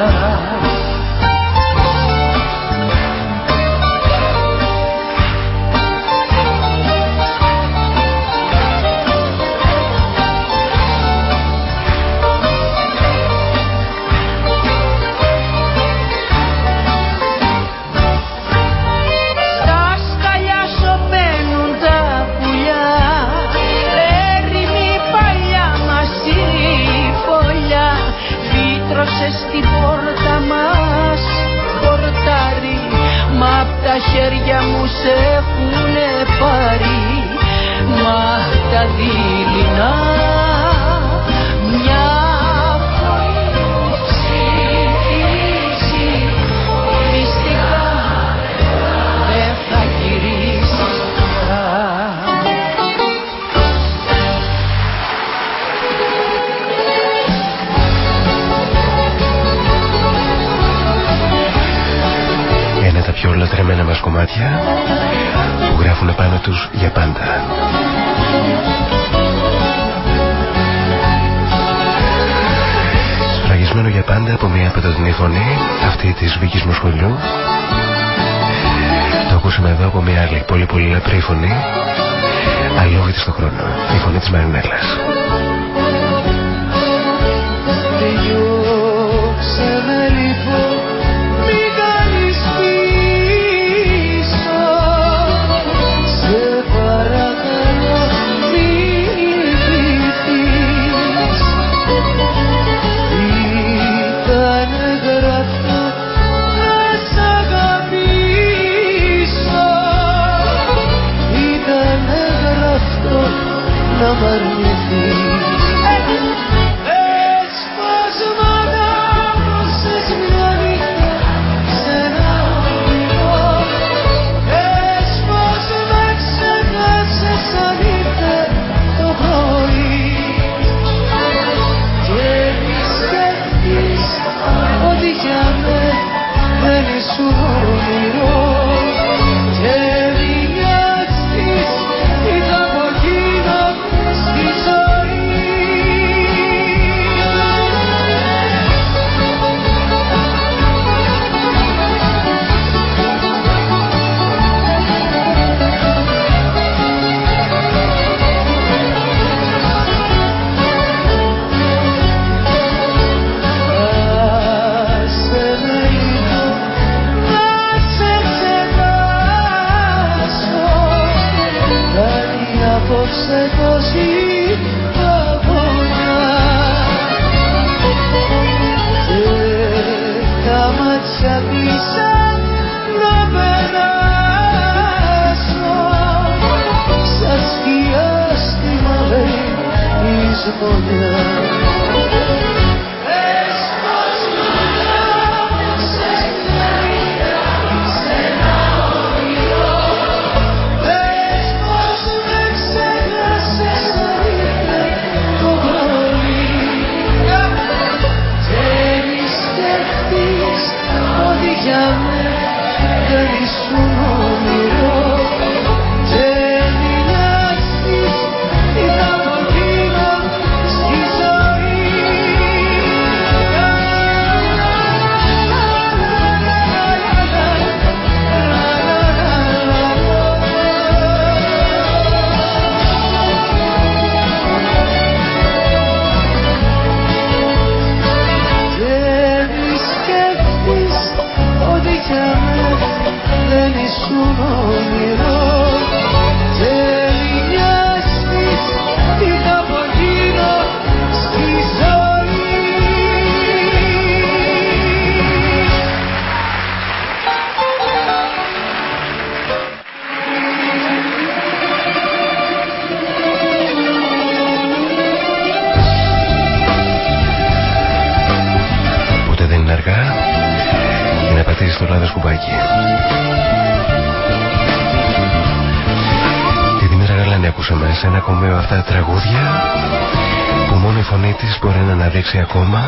Να αναδείξει ακόμα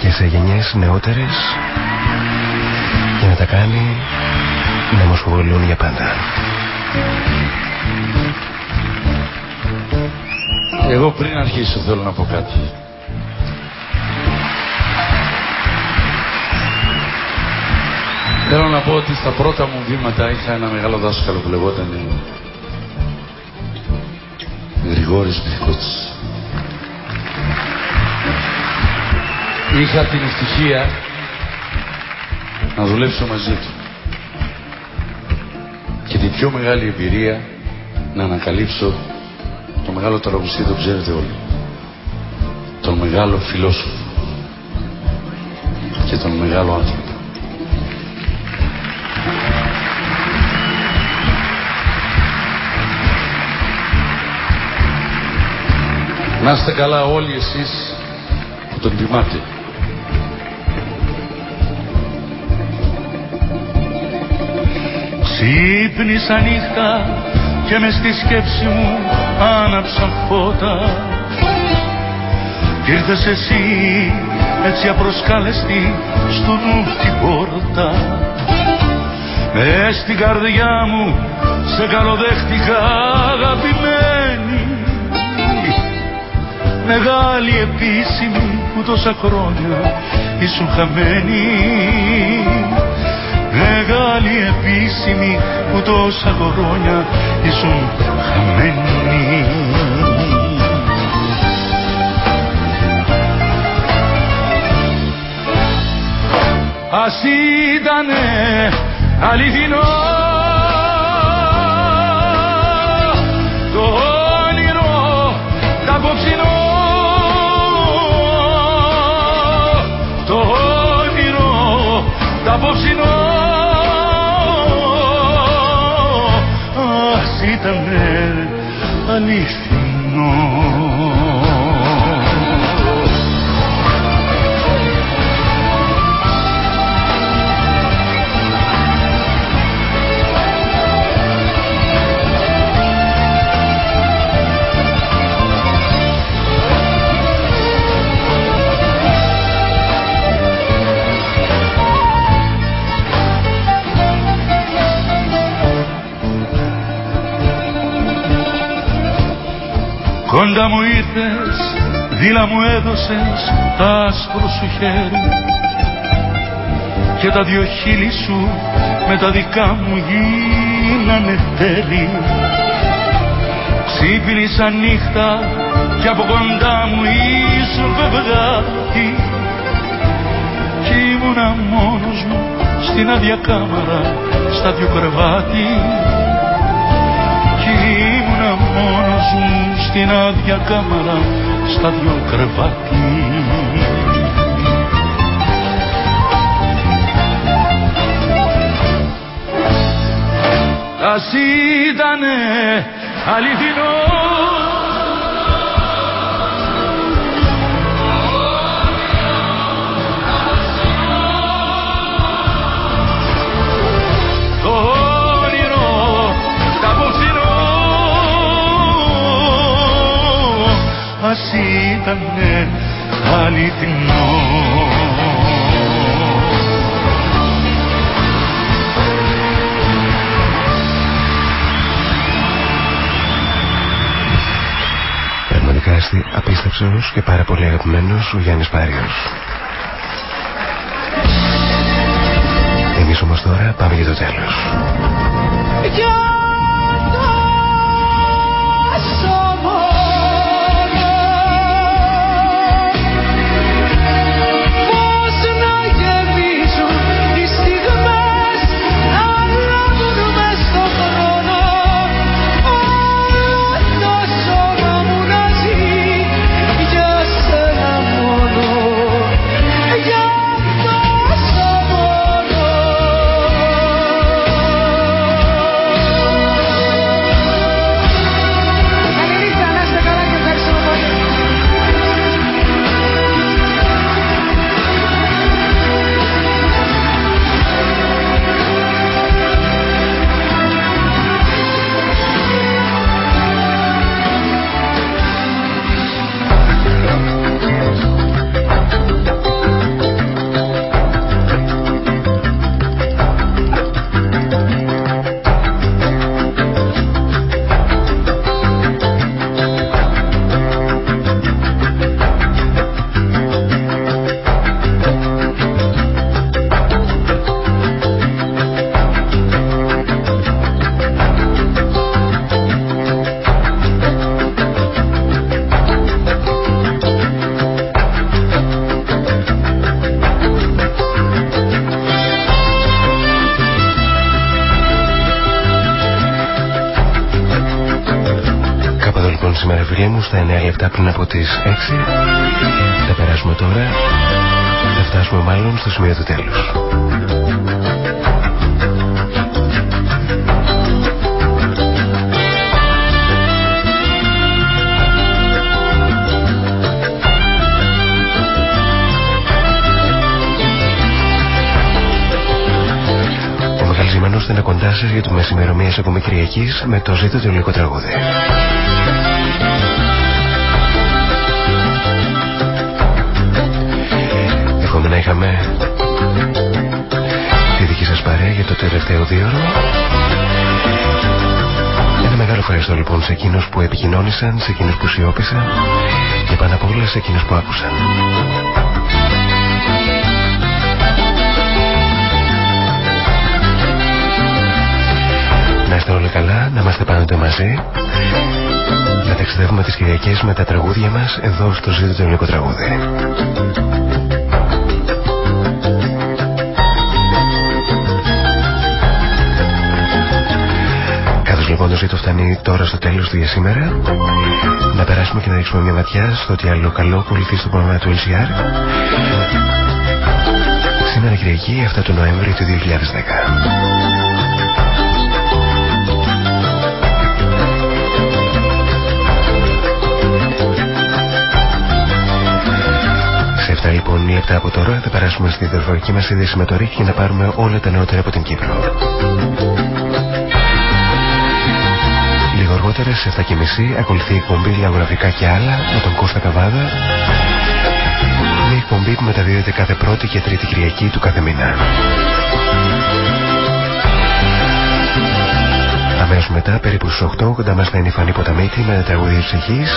και σε γενιές νεότερες και να τα κάνει να μοσχοβολούν για πάντα. Εγώ πριν αρχίσω θέλω να πω κάτι. Θέλω να πω ότι στα πρώτα μου βήματα είχα ένα μεγάλο δάσκαλο που λεγόταν Γρηγόρης Μιχκότς. Είχα την ευτυχία να δουλέψω μαζί του. Και την πιο μεγάλη εμπειρία να ανακαλύψω το μεγάλο τραγουδιστή, το ξέρετε όλοι. Τον μεγάλο φιλόσοφο και τον μεγάλο άνθρωπο. Να είστε καλά όλοι εσείς που τον τιμάτε. Ξύπνησα νύχτα και μες στη σκέψη μου άναψα φώτα. Ήρθες εσύ έτσι απροσκάλεστη στο νου την πόρτα. Με στην καρδιά μου σε καλοδέχτηκα αγαπημένη. Μεγάλη επίσημη που τόσα χρόνια ήσουν χαμένη. Μεγάλη επίσημη που τόσα χρόνια ήσουν χαμένη. Ας ήτανε αληθινό το όνειρο τα απόψινό το όνειρο τα απόψινό ας ήτανε Κοντά μου ήρθες, δίλα μου έδωσες άσπρο σου χέρι. Και τα δυο χείλη σου με τα δικά μου γίνανε τέλη. Ξύπνησα νύχτα και από κοντά μου ήσουν φευγάτη κι ήμουνα μόνος μου στην άδεια κάμαρα στα δυο κρεβάτι στην άδεια κάμαρα στα δυο κρεβάτι. Ας ήτανε αληθινός ας ήτανε αληθινό Πραγματικά είστε απίστευτος και πάρα πολύ αγαπημένος ο Γιάννης Πάριος. Εμείς όμως τώρα πάμε για το τέλος. Στα 9 λεπτά πριν από τις 6 θα περάσουμε τώρα. Θα φτάσουμε μάλλον στο σημείο του τέλους. Θα είναι κοντά σας για το μεσημερομία από Μικριακή με το ζήτο του υλικό τραγούδι. Εύχομαι να είχαμε τη δική σας παρέα για το τελευταίο δύο Ένα μεγάλο ευχαριστώ λοιπόν σε εκείνους που επικοινώνησαν, σε εκείνους που σιώπησαν και πάνω απ' όλα σε εκείνους που άκουσαν. είστε όλοι καλά, να είμαστε πάντοτε μαζί. Να ταξιδεύουμε τις Κυριακές με τα τραγούδια μας εδώ στο ζήτο του ελληνικό τραγούδι. Λοιπόν το ζήτο φτάνει τώρα στο τέλος του για σήμερα, να περάσουμε και να ρίξουμε μια ματιά στο ότι άλλο καλό ακολουθεί στο πρόγραμμα του LCR. Σήμερα Κυριακή, αυτά του Νοέμβρη του 2010. Αυτά λοιπόν λεπτά από τώρα θα περάσουμε στη δορυφορική μας σύνδεση με το ΡΙΚ για να πάρουμε όλα τα νεότερα από την Κύπρο. Λίγο αργότερα σε 7.30 ακολουθεί η εκπομπή Λαογραφικά και άλλα με τον Κώστα Καβάδα. Μια εκπομπή που μεταδίδεται κάθε πρώτη και τρίτη Κυριακή του κάθε μήνα. Αμέσως μετά, περίπου στους 8, κοντά μας θα είναι η Φανή Ποταμίτη με τα τραγούδια ψυχής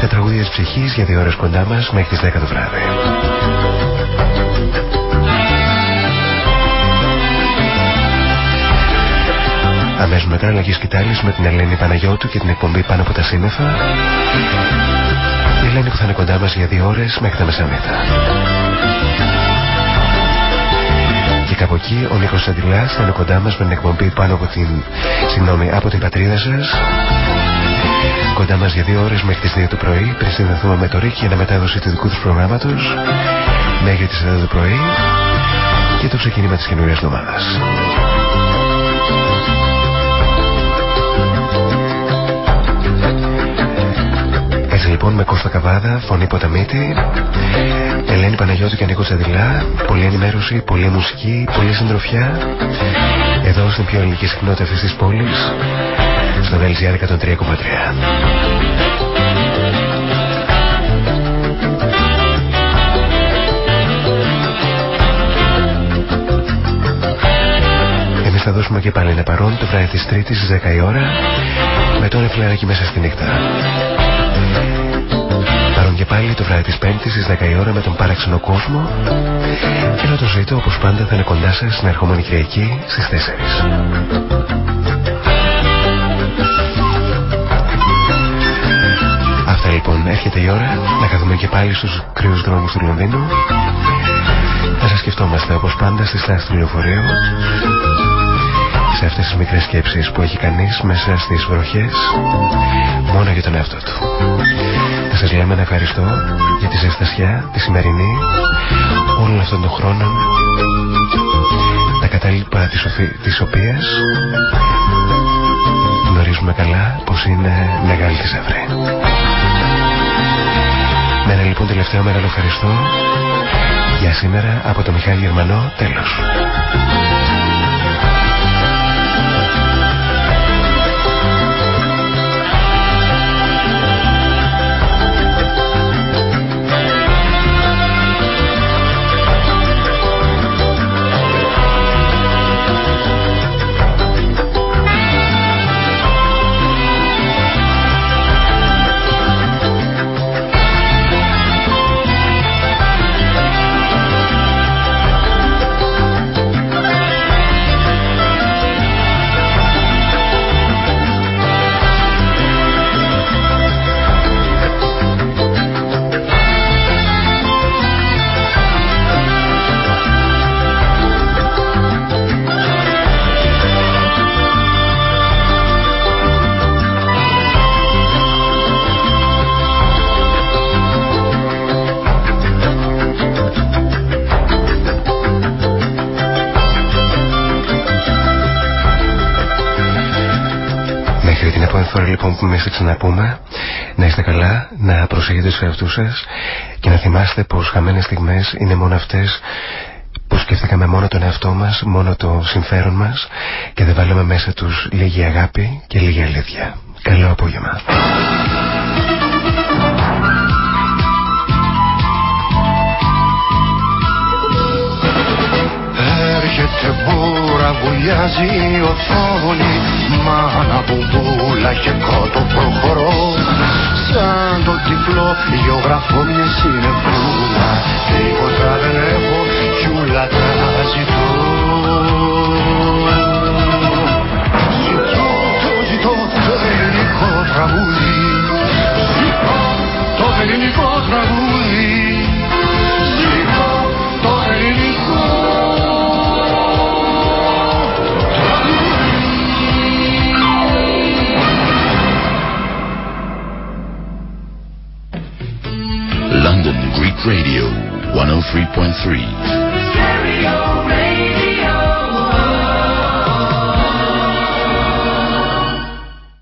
τα τραγούδια της ψυχής για δύο ώρες κοντά μας μέχρι τις 10 το βράδυ. Αμέσως μετά αλλαγή σκητάλης με την Ελένη Παναγιώτου και την εκπομπή πάνω από τα σύννεφα. Η Ελένη που θα είναι κοντά μας για δύο ώρες μέχρι τα μεσανύχτα. Και κάπου εκεί ο Νίκος Αντιλάς θα είναι κοντά μας με την εκπομπή πάνω από την, συγγνώμη, από την πατρίδα σας κοντά μας για δύο ώρες μέχρι τις 2 το πρωί πριν συνδεθούμε με το Ρίκ για να μετάδοση του δικού του προγράμματος μέχρι τις 4 το πρωί και το ξεκίνημα της καινούριας εβδομάδας. Λοιπόν με Κώστα Καβάδα, Φωνή Ποταμίτη, Ελένη Παναγιώτη και Νίκος Τσαδηλά, πολλή ενημέρωση, πολλή μουσική, πολλή συντροφιά εδώ στην πιο ελληνική συχνότητα αυτής της πόλης στο LGR 103,3. Εμείς θα δώσουμε και πάλι ένα παρόν το βράδυ της Τρίτης στις 10 η ώρα με τον Εφλεράκι μέσα στη νύχτα. Παρόν και πάλι το βράδυ της Πέμπτης στις 10 η ώρα με τον παράξενο κόσμο και να το ζητώ όπως πάντα θα είναι κοντά σας στην ερχόμενη Κυριακή στις 4. λοιπόν, έρχεται η ώρα να καθούμε και πάλι στους κρύους δρόμους του Λονδίνου. Θα σας σκεφτόμαστε όπως πάντα στη στάση του λεωφορείου σε αυτές τις μικρές σκέψεις που έχει κανείς μέσα στις βροχές μόνο για τον εαυτό του. Θα σας λέμε να ευχαριστώ για τη ζεστασιά, τη σημερινή, όλων αυτών των χρόνων, τα κατάλοιπα της, της οποίας γνωρίζουμε καλά πως είναι μεγάλη θησαυρή. Με ένα λοιπόν τελευταίο μεγάλο ευχαριστώ για σήμερα από το Μιχάλη Γερμανό τέλος. Εμείς θα ξαναπούμε να είστε καλά, να προσέχετε στους εαυτούς σας και να θυμάστε πως χαμένες στιγμές είναι μόνο αυτές που σκέφτηκαμε μόνο τον εαυτό μας, μόνο το συμφέρον μας και δεν βάλαμε μέσα τους λίγη αγάπη και λίγη αλήθεια. Καλό απόγευμα. Έρχεται μπούρα, βουλιάζει η οθόνη. Μάνα μπουμπούλα και κότο προχωρώ. Σαν το τυφλό γεωγραφώ μια συνεφούλα. Τίποτα δεν έχω κι ούλα τα ζητώ Ζητώ, 103.3